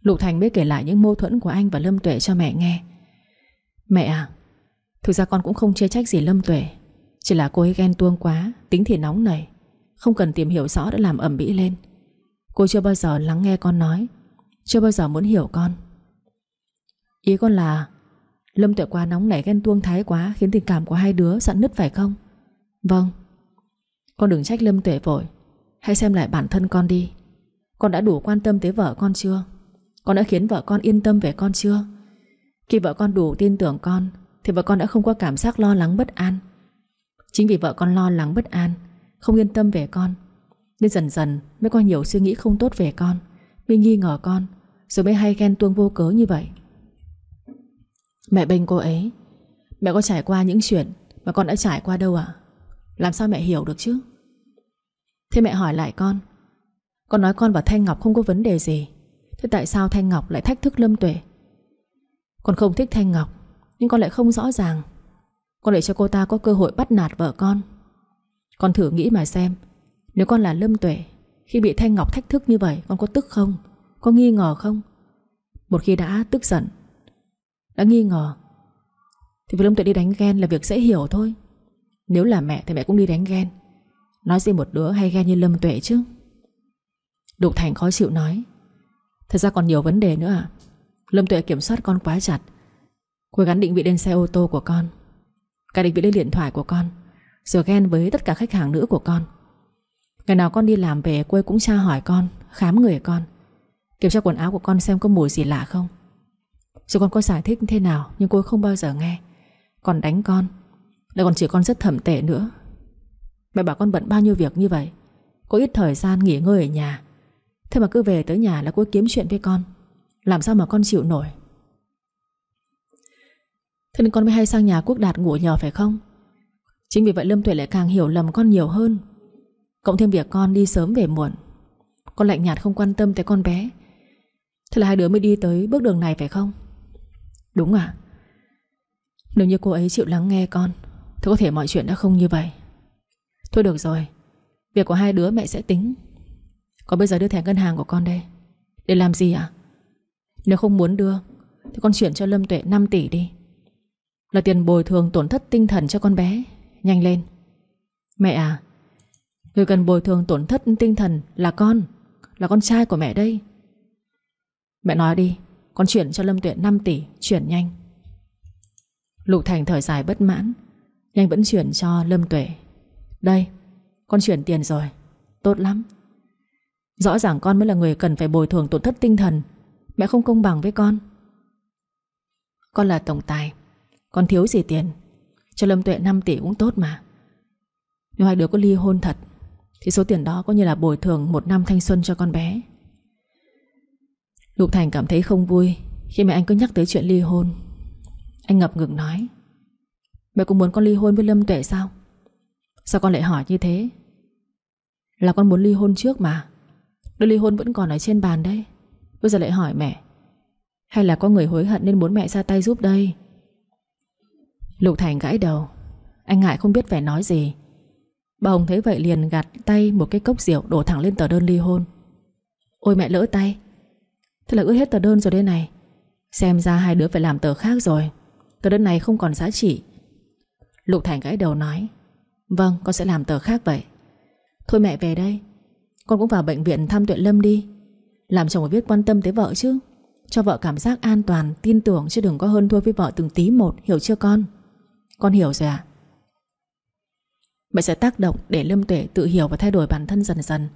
Speaker 1: Lục Thành mới kể lại những mâu thuẫn của anh và Lâm Tuệ cho mẹ nghe. Mẹ à Thực ra con cũng không chê trách gì Lâm Tuệ. Chỉ là cô ấy ghen tuông quá Tính thì nóng nảy, Không cần tìm hiểu rõ đã làm ẩm bĩ lên. Cô chưa bao giờ lắng nghe con nói Chưa bao giờ muốn hiểu con. Ý con là Lâm Tuệ quá nóng nảy ghen tuông thái quá Khiến tình cảm của hai đứa dặn nứt phải không? Vâng. Con đừng trách Lâm Tuệ vội. Hãy xem lại bản thân con đi. Con đã đủ quan tâm tới vợ con chưa? Con đã khiến vợ con yên tâm về con chưa? Khi vợ con đủ tin tưởng con, Thì vợ con đã không có cảm giác lo lắng bất an. Chính vì vợ con lo lắng bất an, Không yên tâm về con, Nên dần dần mới có nhiều suy nghĩ không tốt về con, Mới nghi ngờ con, Rồi mới hay ghen tuông vô cớ như vậy. Mẹ bên cô ấy, Mẹ có trải qua những chuyện Mà con đã trải qua đâu ạ? Làm sao mẹ hiểu được chứ? Thế mẹ hỏi lại con Con nói con và Thanh Ngọc không có vấn đề gì, Thế tại sao Thanh Ngọc lại thách thức Lâm Tuệ? Con không thích Thanh Ngọc, Nhưng con lại không rõ ràng. Con để cho cô ta có cơ hội bắt nạt vợ con. Con thử nghĩ mà xem, Nếu con là Lâm Tuệ, Khi bị Thanh Ngọc thách thức như vậy, Con có tức không? Có nghi ngờ không? Một khi đã tức giận, Đã nghi ngờ, Thì việc Lâm Tuệ đi đánh ghen là việc dễ hiểu thôi. Nếu là mẹ thì mẹ cũng đi đánh ghen. Nói gì một đứa hay ghen như Lâm Tuệ chứ? Đục Thành khó chịu nói, Thật ra còn nhiều vấn đề nữa à. Lâm Tuệ kiểm soát con quá chặt. Cô gắn định vị lên xe ô tô của con. Cả định vị lên điện thoại của con. Rồi ghen với tất cả khách hàng nữ của con. Ngày nào con đi làm về, Cô ấy cũng tra hỏi con, Khám người con. Kiểm tra quần áo của con xem có mùi gì lạ không. Dù con có giải thích thế nào, Nhưng cô ấy không bao giờ nghe. Còn đánh con, Lại còn chỉ con rất thẩm tệ nữa. Mẹ bảo con bận bao nhiêu việc như vậy. Có ít thời gian nghỉ ngơi ở nhà. Thế mà cứ về tới nhà là cô kiếm chuyện với con. Làm sao mà con chịu nổi? Thế nên con mới hay sang nhà Quốc Đạt ngủ nhờ phải không? Chính vì vậy Lâm Tuệ lại càng hiểu lầm con nhiều hơn. Cộng thêm việc con đi sớm về muộn, Con lạnh nhạt không quan tâm tới con bé. Thế là hai đứa mới đi tới bước đường này phải không? Đúng à Nếu như cô ấy chịu lắng nghe con, Thì có thể mọi chuyện đã không như vậy. Thôi được rồi, Việc của hai đứa mẹ sẽ tính. Còn bây giờ đưa thẻ ngân hàng của con đây. Để làm gì ạ? Nếu không muốn đưa, Thì con chuyển cho Lâm Tuệ 5 tỷ đi. Là tiền bồi thường tổn thất tinh thần cho con bé. Nhanh lên. Mẹ à Người cần bồi thường tổn thất tinh thần là con Là con trai của mẹ đây. Mẹ nói đi, Con chuyển cho Lâm Tuệ 5 tỷ, Chuyển nhanh. Lục Thành thở dài bất mãn, Nhanh vẫn chuyển cho Lâm Tuệ. Đây, Con chuyển tiền rồi, Tốt lắm. Rõ ràng con mới là người cần phải bồi thường tổn thất tinh thần. Mẹ không công bằng với con. Con là tổng tài, Con thiếu gì tiền. Cho Lâm Tuệ 5 tỷ cũng tốt mà. Nếu hai đứa có ly hôn thật, Thì số tiền đó có như là bồi thường Một năm thanh xuân cho con bé. Lục Thành cảm thấy không vui Khi mẹ anh cứ nhắc tới chuyện ly hôn. Anh ngập ngừng nói, Mẹ cũng muốn con ly hôn với Lâm Tuệ sao? Sao con lại hỏi như thế? Là con muốn ly hôn trước mà. Đơn ly hôn vẫn còn ở trên bàn đấy. Bây giờ lại hỏi mẹ, Hay là có người hối hận nên muốn mẹ ra tay giúp đây? Lục Thành gãi đầu, Anh ngại không biết phải nói gì. Bà Hồng thấy vậy liền gạt tay Một cái cốc rượu đổ thẳng lên tờ đơn ly hôn. Ôi mẹ lỡ tay, Thế là ướt hết tờ đơn rồi đây này. Xem ra hai đứa phải làm tờ khác rồi, Tờ đơn này không còn giá trị. Lục Thành gãi đầu nói Vâng con sẽ làm tờ khác vậy. Thôi mẹ về đây, Con cũng vào bệnh viện thăm Tuệ Lâm đi. Làm chồng phải biết quan tâm tới vợ chứ. Cho vợ cảm giác an toàn, tin tưởng Chứ đừng có hơn thua với vợ từng tí một Hiểu chưa con? Con hiểu rồi à Mẹ sẽ tác động để Lâm Tuệ tự hiểu Và thay đổi bản thân dần dần.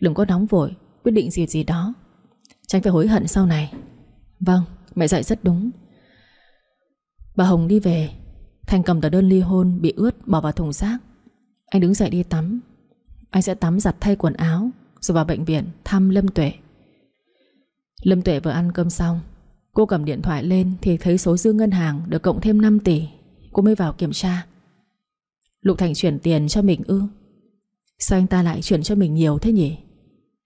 Speaker 1: Đừng có nóng vội Quyết định gì gì đó. Tránh phải hối hận sau này. Vâng mẹ dạy rất đúng. Bà Hồng đi về Thành cầm tờ đơn ly hôn bị ướt bỏ vào thùng rác. Anh đứng dậy đi tắm. Anh sẽ tắm giặt thay quần áo. Rồi vào bệnh viện thăm Lâm Tuệ. Lâm Tuệ vừa ăn cơm xong Cô cầm điện thoại lên Thì thấy số dư ngân hàng được cộng thêm 5 tỷ Cô mới vào kiểm tra. Lục Thành chuyển tiền cho mình ư? Sao anh ta lại chuyển cho mình nhiều thế nhỉ?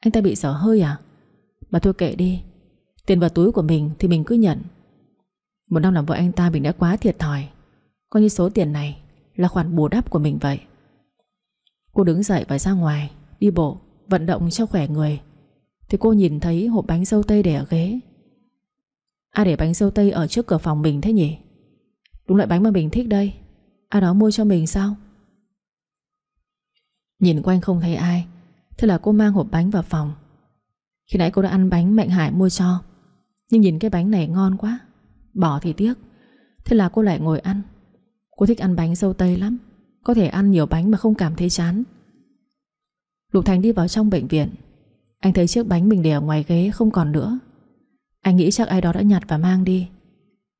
Speaker 1: Anh ta bị dở hơi à? Mà thôi kệ đi Tiền vào túi của mình thì mình cứ nhận. Một năm làm vợ anh ta mình đã quá thiệt thòi Coi như số tiền này Là khoản bù đắp của mình vậy. Cô đứng dậy và ra ngoài Đi bộ, vận động cho khỏe người. Thì cô nhìn thấy hộp bánh dâu tây để ở ghế. Ai để bánh dâu tây ở trước cửa phòng mình thế nhỉ? Đúng loại bánh mà mình thích đây. Ai đó, mua cho mình sao? Nhìn quanh không thấy ai, Thế là cô mang hộp bánh vào phòng. Khi nãy cô đã ăn bánh Mạnh Hải mua cho, Nhưng nhìn cái bánh này ngon quá, Bỏ thì tiếc. Thế là cô lại ngồi ăn. Cô thích ăn bánh dâu tây lắm, Có thể ăn nhiều bánh mà không cảm thấy chán. Lục Thành đi vào trong bệnh viện. Anh thấy chiếc bánh mình để ở ngoài ghế không còn nữa. Anh nghĩ chắc ai đó đã nhặt và mang đi.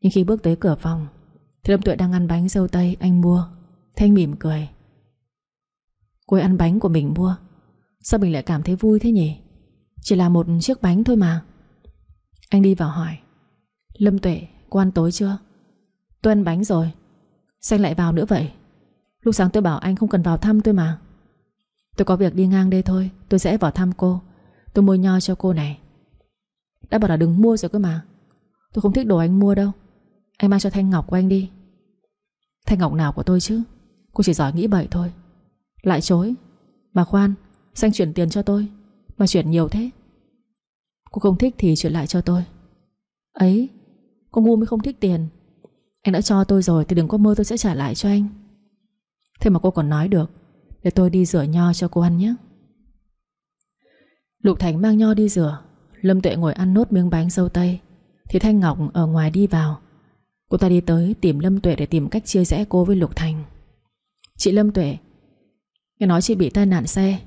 Speaker 1: Nhưng khi bước tới cửa phòng Thì Lâm Tuệ đang ăn bánh dâu tây anh mua. Thanh mỉm cười. Cô ăn bánh của mình mua. Sao mình lại cảm thấy vui thế nhỉ? Chỉ là một chiếc bánh thôi mà. Anh đi vào hỏi. Lâm Tuệ, cô ăn tối chưa? Tôi ăn bánh rồi. Sao anh lại vào nữa vậy? Lúc sáng tôi bảo anh không cần vào thăm tôi mà. Tôi có việc đi ngang đây thôi, Tôi sẽ vào thăm cô. Tôi mua nho cho cô này. Đã bảo là đừng mua rồi cơ mà. Tôi không thích đồ anh mua đâu. Anh mang cho Thanh Ngọc của anh đi. Thanh Ngọc nào của tôi chứ? Cô chỉ giỏi nghĩ bậy thôi. Lại chối. Mà khoan Sao anh chuyển tiền cho tôi. Mà chuyển nhiều thế. Cô không thích thì chuyển lại cho tôi. Ấy, Cô ngu mới không thích tiền. Anh đã cho tôi rồi thì đừng có mơ tôi sẽ trả lại cho anh. Thế mà cô còn nói được. Để tôi đi rửa nho cho cô ăn nhé. Lục Thành mang nho đi rửa. Lâm Tuệ ngồi ăn nốt miếng bánh dâu tây. Thì Thanh Ngọc ở ngoài đi vào. Cô ta đi tới tìm Lâm Tuệ để tìm cách chia rẽ cô với Lục Thành. Chị Lâm Tuệ, Nghe nói chị bị tai nạn xe.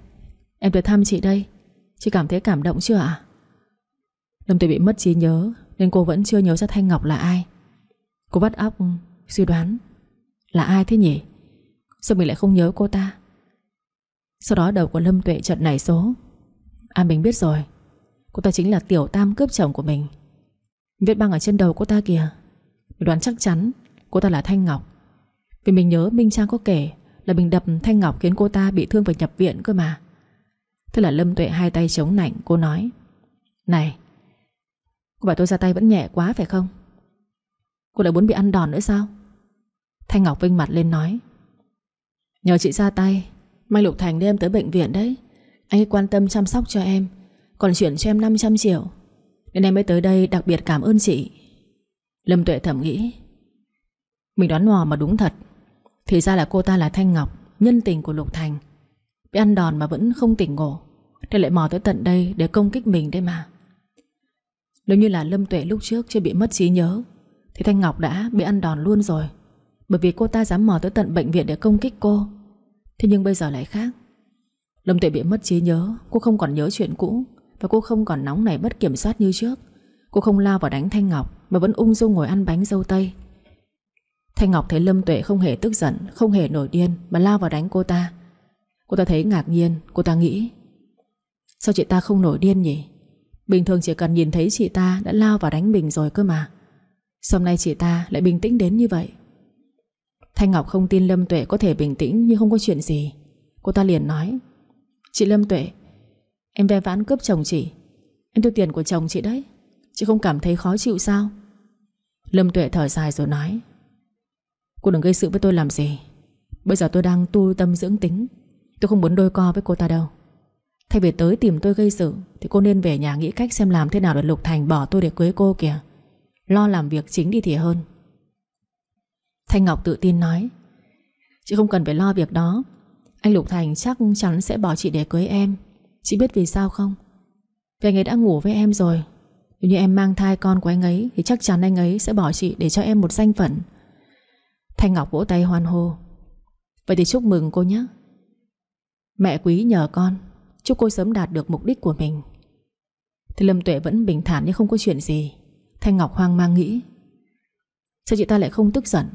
Speaker 1: Em tới thăm chị đây. Chị cảm thấy cảm động chưa ạ? Lâm Tuệ bị mất trí nhớ, Nên cô vẫn chưa nhớ ra Thanh Ngọc là ai. Cô bắt óc suy đoán, Là ai thế nhỉ? Sao mình lại không nhớ cô ta? Sau đó đầu của Lâm Tuệ chợt nảy số. À mình biết rồi. Cô ta chính là tiểu tam cướp chồng của mình. Viết băng ở trên đầu cô ta kìa. Mình đoán chắc chắn cô ta là Thanh Ngọc. Vì mình nhớ Minh Trang có kể Là mình đập Thanh Ngọc khiến cô ta bị thương và nhập viện cơ mà. Thế là Lâm Tuệ hai tay chống nảnh Cô nói, Này, Cô bảo tôi ra tay vẫn nhẹ quá phải không? Cô lại muốn bị ăn đòn nữa sao? Thanh Ngọc vinh mặt lên nói, Nhờ chị ra tay Mai Lục Thành đem tới bệnh viện đấy. Anh ấy quan tâm chăm sóc cho em, Còn chuyển cho em 500 triệu. Nên em mới tới đây đặc biệt cảm ơn chị. Lâm Tuệ thầm nghĩ. Mình đoán mò mà đúng thật. Thì ra là cô ta là Thanh Ngọc, Nhân tình của Lục Thành. Bị ăn đòn mà vẫn không tỉnh ngộ Để lại mò tới tận đây để công kích mình đây mà. Nếu như là Lâm Tuệ lúc trước chưa bị mất trí nhớ, Thì Thanh Ngọc đã bị ăn đòn luôn rồi. Bởi vì cô ta dám mò tới tận bệnh viện để công kích cô. Thế nhưng bây giờ lại khác. Lâm Tuệ bị mất trí nhớ, Cô không còn nhớ chuyện cũ Và cô không còn nóng này bất kiểm soát như trước. Cô không lao vào đánh Thanh Ngọc Mà vẫn ung dung ngồi ăn bánh dâu tây. Thanh Ngọc thấy Lâm Tuệ không hề tức giận, Không hề nổi điên Mà lao vào đánh cô ta. Cô ta thấy ngạc nhiên, Cô ta nghĩ, Sao chị ta không nổi điên nhỉ? Bình thường chỉ cần nhìn thấy chị ta đã lao vào đánh mình rồi cơ mà. Sao nay chị ta lại bình tĩnh đến như vậy? Thanh Ngọc không tin Lâm Tuệ có thể bình tĩnh như không có chuyện gì. Cô ta liền nói, Chị Lâm Tuệ, Em ve vãn cướp chồng chị. Em tiêu tiền của chồng chị đấy. Chị không cảm thấy khó chịu sao? Lâm Tuệ thở dài rồi nói, Cô đừng gây sự với tôi làm gì. Bây giờ tôi đang tu tâm dưỡng tính. Tôi không muốn đôi co với cô ta đâu. Thay vì tới tìm tôi gây sự, Thì cô nên về nhà nghĩ cách xem làm thế nào để Lục Thành bỏ tôi để cưới cô kìa. Lo làm việc chính đi thì hơn. Thanh Ngọc tự tin nói. Chị không cần phải lo việc đó. Anh Lục Thành chắc chắn sẽ bỏ chị để cưới em. Chị biết vì sao không? Vì anh ấy đã ngủ với em rồi. Nếu như em mang thai con của anh ấy Thì chắc chắn anh ấy sẽ bỏ chị để cho em một danh phận. Thanh Ngọc vỗ tay hoan hô. Vậy thì chúc mừng cô nhé. Mẹ quý nhờ con. Chúc cô sớm đạt được mục đích của mình. Thì Lâm Tuệ vẫn bình thản như không có chuyện gì. Thanh Ngọc hoang mang nghĩ. Sao chị ta lại không tức giận?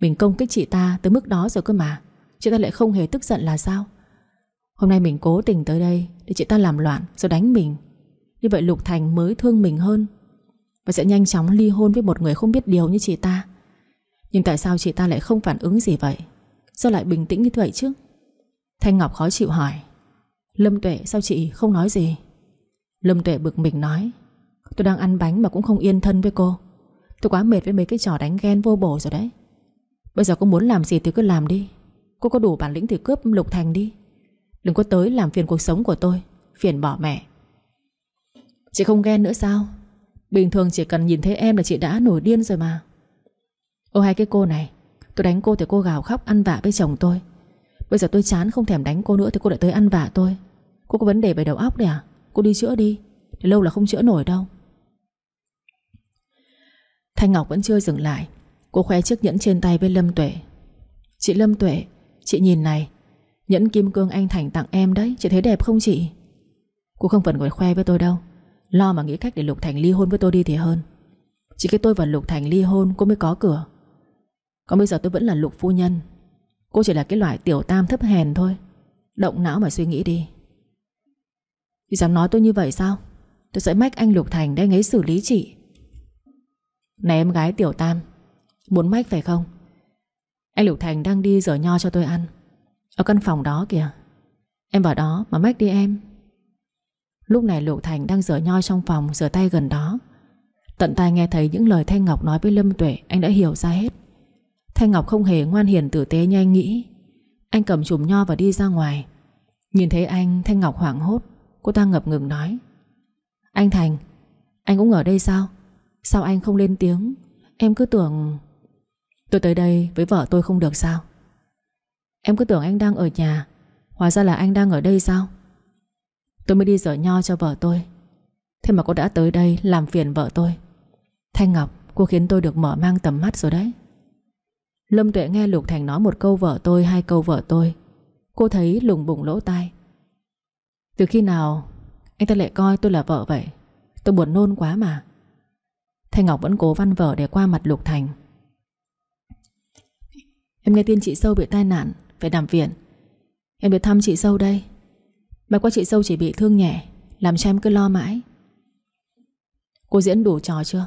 Speaker 1: Mình công kích chị ta tới mức đó rồi cơ mà. Chị ta lại không hề tức giận là sao? Hôm nay mình cố tình tới đây Để chị ta làm loạn rồi đánh mình. Như vậy Lục Thành mới thương mình hơn Và sẽ nhanh chóng ly hôn với một người không biết điều như chị ta. Nhưng tại sao chị ta lại không phản ứng gì vậy? Sao lại bình tĩnh như vậy chứ? Thanh Ngọc khó chịu hỏi. Lâm Tuệ, sao chị không nói gì? Lâm Tuệ bực mình nói. Tôi đang ăn bánh mà cũng không yên thân với cô. Tôi quá mệt với mấy cái trò đánh ghen vô bổ rồi đấy. Bây giờ cô muốn làm gì thì cứ làm đi. Cô có đủ bản lĩnh thì cướp Lục Thành đi. Đừng có tới làm phiền cuộc sống của tôi, Phiền bỏ mẹ. Chị không ghen nữa sao? Bình thường chỉ cần nhìn thấy em là chị đã nổi điên rồi mà. Ô, hai cái cô này, Tôi đánh cô thì cô gào khóc ăn vạ với chồng tôi. Bây giờ tôi chán không thèm đánh cô nữa Thì cô lại tới ăn vạ tôi. Cô có vấn đề về đầu óc đấy à? Cô đi chữa đi Để lâu là không chữa nổi đâu. Thanh Ngọc vẫn chưa dừng lại. Cô khoe chiếc nhẫn trên tay với Lâm Tuệ. Chị Lâm Tuệ, Chị nhìn này, Nhẫn kim cương anh Thành tặng em đấy, Chị thấy đẹp không chị? Cô không cần phải khoe với tôi đâu, Lo mà nghĩ cách để Lục Thành ly hôn với tôi đi thì hơn. Chỉ cái tôi và Lục Thành ly hôn Cô mới có cửa. Còn bây giờ tôi vẫn là Lục Phu Nhân, Cô chỉ là cái loại tiểu tam thấp hèn thôi. Động não mà suy nghĩ đi. Chị dám nói tôi như vậy sao? Tôi sẽ mách anh Lục Thành để anh ấy xử lý chị. Này em gái tiểu tam Muốn mách phải không? Anh Lục Thành đang đi rửa nho cho tôi ăn. Ở căn phòng đó kìa. Em vào đó mà mách đi em. Lúc này Lục Thành đang rửa nho trong phòng, Rửa tay gần đó. Tận tai nghe thấy những lời Thanh Ngọc nói với Lâm Tuệ, Anh đã hiểu ra hết. Thanh Ngọc không hề ngoan hiền tử tế như anh nghĩ. Anh cầm chùm nho và đi ra ngoài. Nhìn thấy anh, Thanh Ngọc hoảng hốt. Cô ta ngập ngừng nói. Anh Thành, Anh cũng ở đây sao? Sao anh không lên tiếng? Em cứ tưởng Tôi tới đây với vợ tôi không được sao? Em cứ tưởng anh đang ở nhà, Hóa ra là anh đang ở đây sao? Tôi mới đi dở nho cho vợ tôi. Thế mà cô đã tới đây làm phiền vợ tôi. Thanh Ngọc, Cô khiến tôi được mở mang tầm mắt rồi đấy. Lâm Tuệ nghe Lục Thành nói một câu vợ tôi, Hai câu vợ tôi. Cô thấy lùng bùng lỗ tai. Từ khi nào Anh ta lại coi tôi là vợ vậy? Tôi buồn nôn quá mà. Thanh Ngọc vẫn cố văn vở để qua mặt Lục Thành. Em nghe tin chị Sâu bị tai nạn, Phải nằm viện. Em được thăm chị Sâu đây. Mà qua chị Sâu chỉ bị thương nhẹ, Làm cho em cứ lo mãi. Cô diễn đủ trò chưa?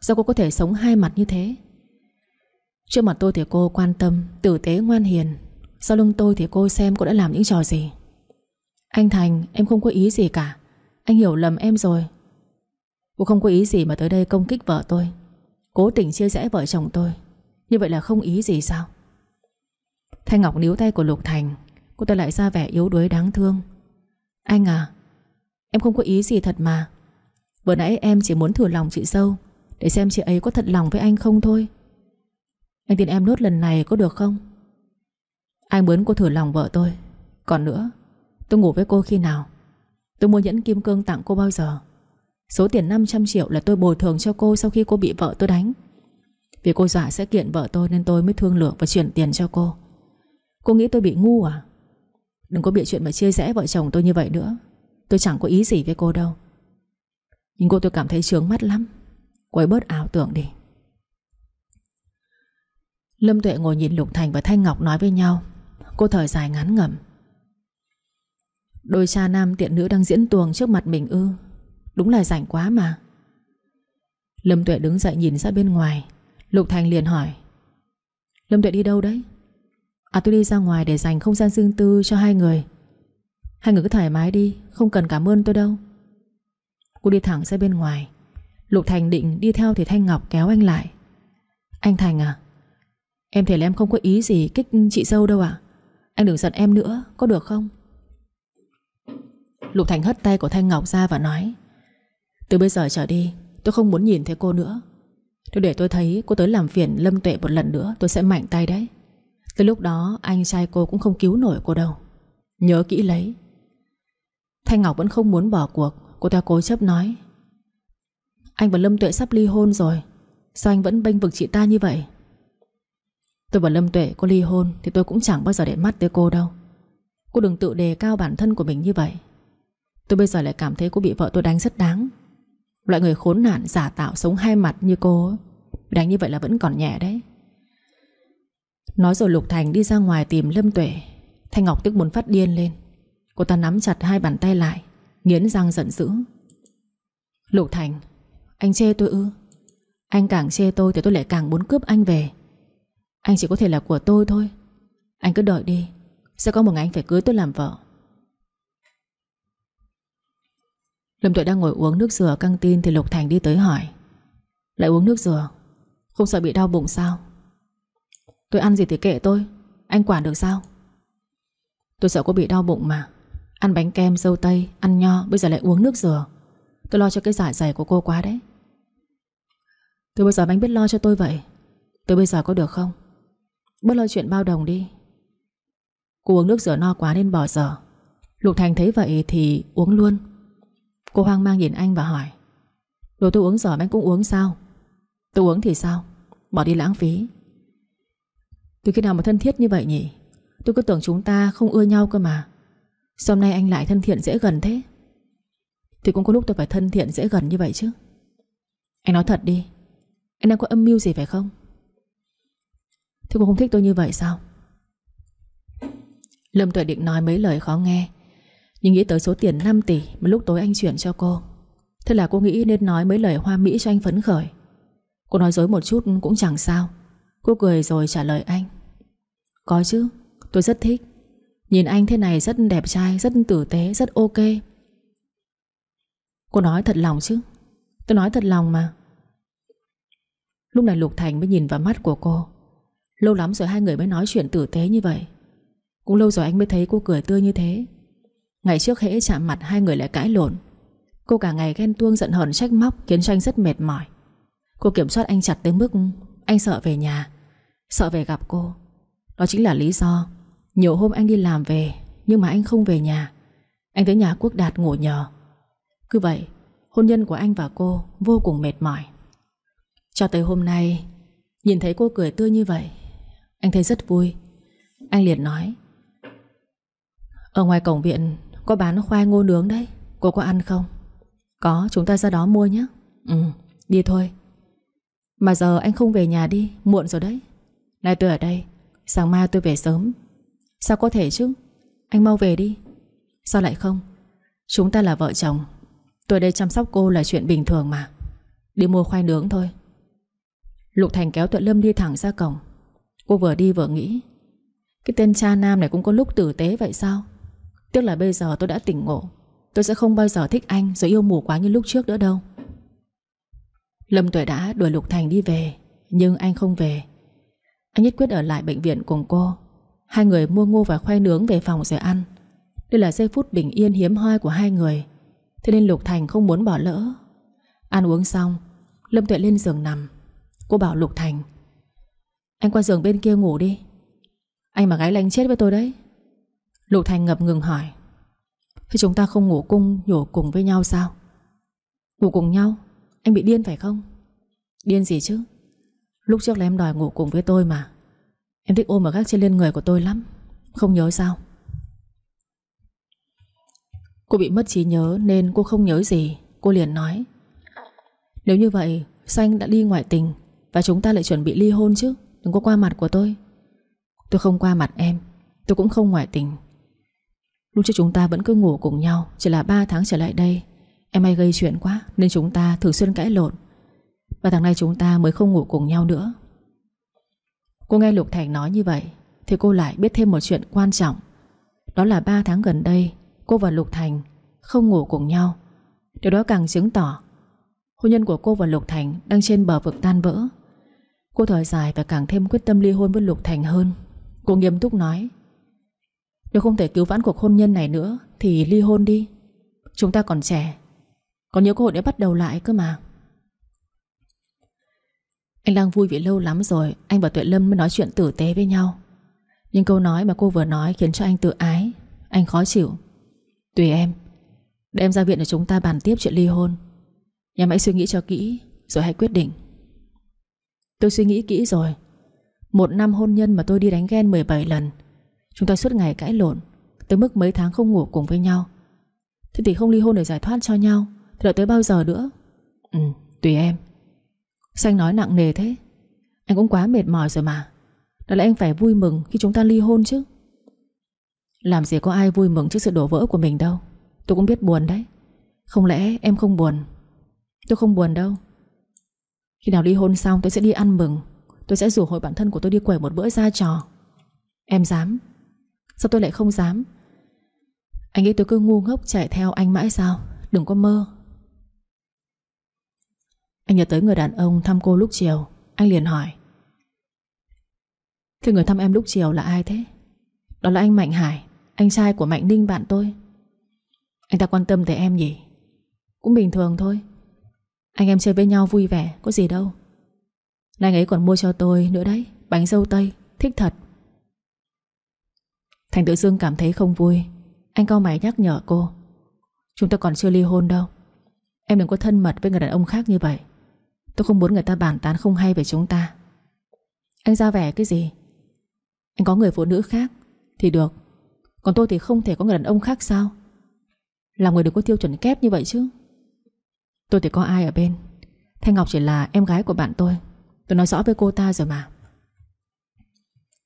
Speaker 1: Sao cô có thể sống hai mặt như thế? Trước mặt tôi thì cô quan tâm, Tử tế ngoan hiền. Sau lưng tôi thì cô xem cô đã làm những trò gì. Anh Thành, em không có ý gì cả. Anh hiểu lầm em rồi. Cô không có ý gì mà tới đây công kích vợ tôi. Cố tình chia rẽ vợ chồng tôi. Như vậy là không ý gì sao? Thanh Ngọc níu tay của Lục Thành. Cô ta lại ra vẻ yếu đuối đáng thương. Anh à Em không có ý gì thật mà. Vừa nãy em chỉ muốn thử lòng chị dâu Để xem chị ấy có thật lòng với anh không thôi. Anh tin em nốt lần này có được không? Anh muốn cô thử lòng vợ tôi? Còn nữa, Tôi ngủ với cô khi nào? Tôi mua nhẫn kim cương tặng cô bao giờ? Số tiền 500 triệu là tôi bồi thường cho cô Sau khi cô bị vợ tôi đánh. Vì cô dọa sẽ kiện vợ tôi Nên tôi mới thương lượng và chuyển tiền cho cô. Cô nghĩ tôi bị ngu à? Đừng có bị chuyện mà chia rẽ vợ chồng tôi như vậy nữa. Tôi chẳng có ý gì với cô đâu. Nhưng cô tôi cảm thấy chướng mắt lắm. Cô ấy bớt ảo tưởng đi. Lâm Tuệ ngồi nhìn Lục Thành và Thanh Ngọc nói với nhau. Cô thở dài ngắn ngẩm. Đôi cha nam tiện nữ đang diễn tuồng trước mặt mình ư? Đúng là rảnh quá mà. Lâm Tuệ đứng dậy nhìn ra bên ngoài. Lục Thành liền hỏi. Lâm Tuệ đi đâu đấy? À tôi đi ra ngoài để dành không gian riêng tư cho hai người. Hai người cứ thoải mái đi, Không cần cảm ơn tôi đâu. Cô đi thẳng ra bên ngoài. Lục Thành định đi theo thì Thanh Ngọc kéo anh lại. Anh Thành à Em thể là em không có ý gì kích chị dâu đâu à Anh đừng giận em nữa, Có được không? Lục Thành hất tay của Thanh Ngọc ra và nói. Từ bây giờ trở đi, Tôi không muốn nhìn thấy cô nữa. Nếu để tôi thấy cô tới làm phiền Lâm Tuệ một lần nữa, Tôi sẽ mạnh tay đấy. Tới lúc đó, anh trai cô cũng không cứu nổi cô đâu. Nhớ kỹ lấy. Thanh Ngọc vẫn không muốn bỏ cuộc, Cô ta cố chấp nói. Anh và Lâm Tuệ sắp ly hôn rồi, Sao anh vẫn bênh vực chị ta như vậy? Tôi và Lâm Tuệ có ly hôn Thì tôi cũng chẳng bao giờ để mắt tới cô đâu. Cô đừng tự đề cao bản thân của mình như vậy. Tôi bây giờ lại cảm thấy cô bị vợ tôi đánh rất đáng. Loại người khốn nạn giả tạo sống hai mặt như cô Đánh như vậy là vẫn còn nhẹ đấy. Nói rồi Lục Thành đi ra ngoài tìm Lâm Tuệ. Thanh Ngọc tức muốn phát điên lên. Cô ta nắm chặt hai bàn tay lại, Nghiến răng giận dữ. Lục Thành, Anh chê tôi ư? Anh càng chê tôi thì tôi lại càng muốn cướp anh về. Anh chỉ có thể là của tôi thôi. Anh cứ đợi đi. Sẽ có một ngày anh phải cưới tôi làm vợ. Lâm Tuệ đang ngồi uống nước dừa căng tin Thì Lục Thành đi tới hỏi. Lại uống nước dừa? Không sợ bị đau bụng sao? Tôi ăn gì thì kệ tôi Anh quản được sao? Tôi sợ có bị đau bụng mà. Ăn bánh kem, dâu tây, ăn nho Bây giờ lại uống nước dừa. Tôi lo cho cái dạ dày của cô quá đấy. Từ bây giờ anh biết lo cho tôi vậy? Từ bây giờ có được không? Bớt lo chuyện bao đồng đi. Cô uống nước rửa no quá nên bỏ dở. Lục Thành thấy vậy thì uống luôn. Cô hoang mang nhìn anh và hỏi, Đồ tôi uống giỏi anh cũng uống sao? Tôi uống thì sao? Bỏ đi lãng phí. Từ khi nào mà thân thiết như vậy nhỉ? Tôi cứ tưởng chúng ta không ưa nhau cơ mà. Sao hôm nay anh lại thân thiện dễ gần thế? Thì cũng có lúc tôi phải thân thiện dễ gần như vậy chứ. Anh nói thật đi. Anh đang có âm mưu gì phải không? Thế cô không thích tôi như vậy sao? Lâm Tuệ định nói mấy lời khó nghe nhưng nghĩ tới số tiền 5 tỷ Mà lúc tối anh chuyển cho cô Thế là cô nghĩ nên nói mấy lời hoa mỹ cho anh phấn khởi. Cô nói dối một chút cũng chẳng sao. Cô cười rồi trả lời anh. Có chứ Tôi rất thích. Nhìn anh thế này rất đẹp trai Rất tử tế, rất ok. Cô nói thật lòng chứ? Tôi nói thật lòng mà. Lúc này Lục Thành mới nhìn vào mắt của cô. Lâu lắm rồi hai người mới nói chuyện tử tế như vậy. Cũng lâu rồi anh mới thấy cô cười tươi như thế. Ngày trước hễ chạm mặt, hai người lại cãi lộn. Cô cả ngày ghen tuông giận hờn trách móc, Khiến cho anh rất mệt mỏi. Cô kiểm soát anh chặt tới mức Anh sợ về nhà, Sợ về gặp cô. Đó chính là lý do Nhiều hôm anh đi làm về, Nhưng mà anh không về nhà. Anh tới nhà Quốc Đạt ngủ nhờ. Cứ vậy, hôn nhân của anh và cô Vô cùng mệt mỏi. Cho tới hôm nay, Nhìn thấy cô cười tươi như vậy, Anh thấy rất vui. Anh liền nói, Ở ngoài cổng viện có bán khoai ngô nướng đấy. Cô có ăn không? Có, chúng ta ra đó mua nhé Ừ đi thôi. Mà giờ anh không về nhà đi, Muộn rồi đấy. Này tôi ở đây, Sáng mai tôi về sớm. Sao có thể chứ? Anh mau về đi. Sao lại không? Chúng ta là vợ chồng. Tôi đây chăm sóc cô là chuyện bình thường mà. Đi mua khoai nướng thôi. Lục Thành kéo Tuệ Lâm đi thẳng ra cổng. Cô vừa đi vừa nghĩ, Cái tên cha nam này cũng có lúc tử tế vậy sao? Tiếc là bây giờ tôi đã tỉnh ngộ. Tôi sẽ không bao giờ thích anh Rồi yêu mù quá như lúc trước nữa đâu. Lâm Tuệ đã đuổi Lục Thành đi về, Nhưng anh không về. Anh nhất quyết ở lại bệnh viện cùng cô. Hai người mua ngô và khoai nướng về phòng rồi ăn. Đây là giây phút bình yên hiếm hoi của hai người. Thế nên Lục Thành không muốn bỏ lỡ. Ăn uống xong, Lâm Tuệ lên giường nằm. Cô bảo Lục Thành, Anh qua giường bên kia ngủ đi. Anh mà gái lành chết với tôi đấy. Lục Thành ngập ngừng hỏi. Thế chúng ta không ngủ cung nhổ cùng với nhau sao? Ngủ cùng nhau? Anh bị điên phải không? Điên gì chứ? Lúc trước là em đòi ngủ cùng với tôi mà. Em thích ôm ở gác trên lên người của tôi lắm. Không nhớ sao? Cô bị mất trí nhớ nên cô không nhớ gì. Cô liền nói. Nếu như vậy Xanh đã đi ngoại tình Và chúng ta lại chuẩn bị ly hôn chứ? Đừng có qua mặt của tôi. Tôi không qua mặt em. Tôi cũng không ngoại tình. Lúc trước chúng ta vẫn cứ ngủ cùng nhau, Chỉ là 3 tháng trở lại đây. Em hay gây chuyện quá, Nên chúng ta thường xuyên cãi lộn. Và tháng nay chúng ta mới không ngủ cùng nhau nữa. Cô nghe Lục Thành nói như vậy, Thì cô lại biết thêm một chuyện quan trọng. Đó là 3 tháng gần đây, Cô và Lục Thành không ngủ cùng nhau. Điều đó càng chứng tỏ Hôn nhân của cô và Lục Thành đang trên bờ vực tan vỡ. Cô thở dài và càng thêm quyết tâm ly hôn với Lục Thành hơn. Cô nghiêm túc nói nếu không thể cứu vãn cuộc hôn nhân này nữa, Thì ly hôn đi. Chúng ta còn trẻ Còn nhiều cơ hội để bắt đầu lại cơ mà. Anh đang vui vì lâu lắm rồi, Anh và Tuệ Lâm mới nói chuyện tử tế với nhau. Nhưng câu nói mà cô vừa nói Khiến cho anh tự ái, Anh khó chịu. Tùy em, Đem ra viện để chúng ta bàn tiếp chuyện ly hôn. Em hãy suy nghĩ cho kỹ, Rồi hãy quyết định. Tôi suy nghĩ kỹ rồi. Một năm hôn nhân mà tôi đi đánh ghen 17 lần Chúng ta suốt ngày cãi lộn Tới mức mấy tháng không ngủ cùng với nhau. Thế thì không ly hôn để giải thoát cho nhau Thì đợi tới bao giờ nữa? Ừ tùy em. Xanh nói nặng nề thế. Anh cũng quá mệt mỏi rồi mà. Đó là anh phải vui mừng khi chúng ta ly hôn chứ. Làm gì có ai vui mừng trước sự đổ vỡ của mình đâu. Tôi cũng biết buồn đấy. Không lẽ em không buồn? Tôi không buồn đâu. Khi nào ly hôn xong tôi sẽ đi ăn mừng. Tôi sẽ rủ hội bản thân của tôi đi quẩy một bữa ra trò. Em dám Sao tôi lại không dám? Anh nghĩ tôi cứ ngu ngốc chạy theo anh mãi sao? Đừng có mơ. Anh nhớ tới người đàn ông thăm cô lúc chiều. Anh liền hỏi. Thì người thăm em lúc chiều là ai thế? Đó là anh Mạnh Hải, Anh trai của Mạnh Ninh bạn tôi. Anh ta quan tâm tới em nhỉ? Cũng bình thường thôi. Anh em chơi với nhau vui vẻ, Có gì đâu. Anh ấy còn mua cho tôi nữa đấy, Bánh dâu tây. Thích thật. Thành tự dưng cảm thấy không vui. Anh cao mày nhắc nhở cô, Chúng ta còn chưa ly hôn đâu. Em đừng có thân mật với người đàn ông khác như vậy. Tôi không muốn người ta bàn tán không hay về chúng ta. Anh ra vẻ cái gì? Anh có người phụ nữ khác Thì được, Còn tôi thì không thể có người đàn ông khác sao? Làm người đừng có tiêu chuẩn kép như vậy chứ. Tôi thì có ai ở bên? Thanh Ngọc chỉ là em gái của bạn tôi. Tôi nói rõ với cô ta rồi mà.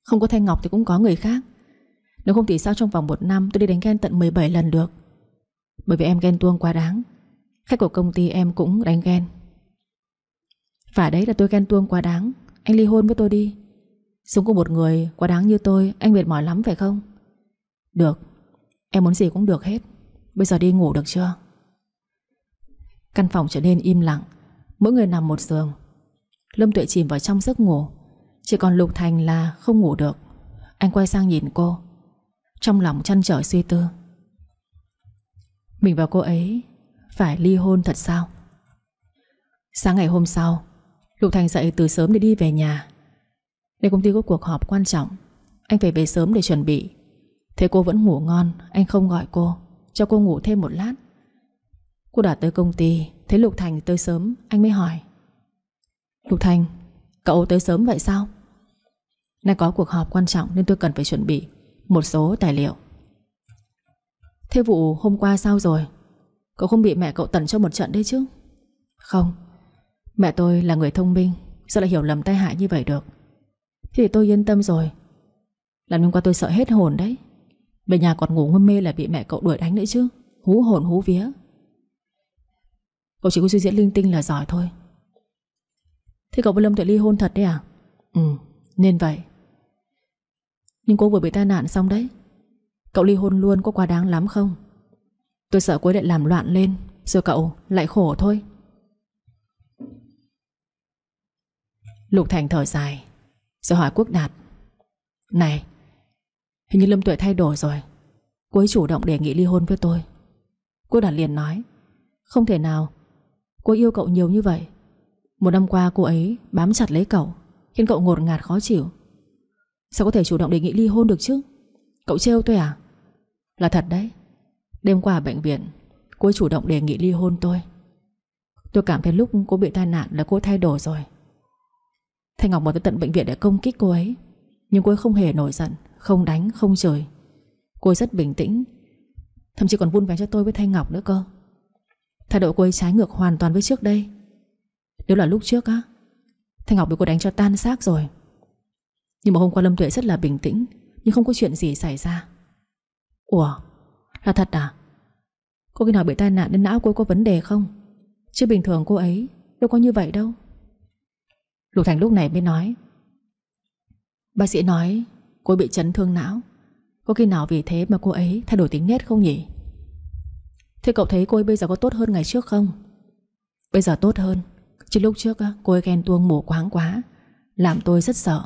Speaker 1: Không có Thanh Ngọc thì cũng có người khác. Nếu không thì sao trong vòng một năm Tôi đi đánh ghen tận 17 lần được? Bởi vì em ghen tuông quá đáng. Khách của công ty em cũng đánh ghen. Phải đấy là tôi ghen tuông quá đáng. Anh ly hôn với tôi đi. Sống cùng một người quá đáng như tôi, Anh mệt mỏi lắm phải không? Được. Em muốn gì cũng được hết. Bây giờ đi ngủ được chưa? Căn phòng trở nên im lặng. Mỗi người nằm một giường. Lâm Tuệ chìm vào trong giấc ngủ. Chỉ còn Lục Thành là không ngủ được. Anh quay sang nhìn cô. Trong lòng chăn trở suy tư. Mình và cô ấy Phải ly hôn thật sao? Sáng ngày hôm sau, Lục Thành dậy từ sớm để đi về nhà. Để công ty có cuộc họp quan trọng, Anh phải về sớm để chuẩn bị. Thế cô vẫn ngủ ngon, Anh không gọi cô, Cho cô ngủ thêm một lát. Cô đã tới công ty, Thấy Lục Thành tới sớm, Anh mới hỏi. Lục Thành, Cậu tới sớm vậy sao? Nay có cuộc họp quan trọng nên tôi cần phải chuẩn bị. Một số tài liệu. Thế vụ hôm qua sao rồi? Cậu không bị mẹ cậu tẩn cho một trận đấy chứ? Không. Mẹ tôi là người thông minh, Sao lại hiểu lầm tai hại như vậy được? Thế thì tôi yên tâm rồi. Làm hôm qua tôi sợ hết hồn đấy. Về nhà còn ngủ ngâm mê là bị mẹ cậu đuổi đánh nữa chứ. Hú hồn hú vía. Cậu chỉ có suy diễn linh tinh là giỏi thôi. Thế cậu với Lâm Tuệ ly hôn thật đấy à? Ừ nên vậy. Nhưng cô vừa bị tai nạn xong đấy. Cậu ly hôn luôn có quá đáng lắm không? Tôi sợ cô ấy lại làm loạn lên, Rồi cậu lại khổ thôi. Lục Thành thở dài, Rồi hỏi Quốc Đạt. Này, Hình như Lâm Tuệ thay đổi rồi. Cô ấy chủ động đề nghị ly hôn với tôi. Quốc Đạt liền nói, Không thể nào, Cô yêu cậu nhiều như vậy. Một năm qua cô ấy bám chặt lấy cậu, Khiến cậu ngột ngạt khó chịu. Sao có thể chủ động đề nghị ly hôn được chứ? Cậu trêu tôi à? Là thật đấy. Đêm qua ở bệnh viện Cô ấy chủ động đề nghị ly hôn tôi. Tôi cảm thấy lúc cô bị tai nạn là cô thay đổi rồi. Thanh Ngọc bỏ tới tận bệnh viện để công kích cô ấy. Nhưng cô ấy không hề nổi giận Không đánh, không chửi. Cô ấy rất bình tĩnh. Thậm chí còn vun vén cho tôi với Thanh Ngọc nữa cơ. Thái độ cô ấy trái ngược hoàn toàn với trước đây. Nếu là lúc trước á Thanh Ngọc bị cô đánh cho tan xác rồi. Nhưng mà hôm qua Lâm Tuệ rất là bình tĩnh, Nhưng không có chuyện gì xảy ra. Ủa, Là thật à? Cô khi nào bị tai nạn nên não cô có vấn đề không? Chứ bình thường cô ấy Đâu có như vậy đâu. Lục Thành lúc này mới nói. Bác sĩ nói cô bị chấn thương não. Có khi nào vì thế mà cô ấy thay đổi tính nét không nhỉ? Thế cậu thấy cô ấy bây giờ có tốt hơn ngày trước không? Bây giờ tốt hơn. Chứ lúc trước cô ấy ghen tuông mù quáng quá, Làm tôi rất sợ.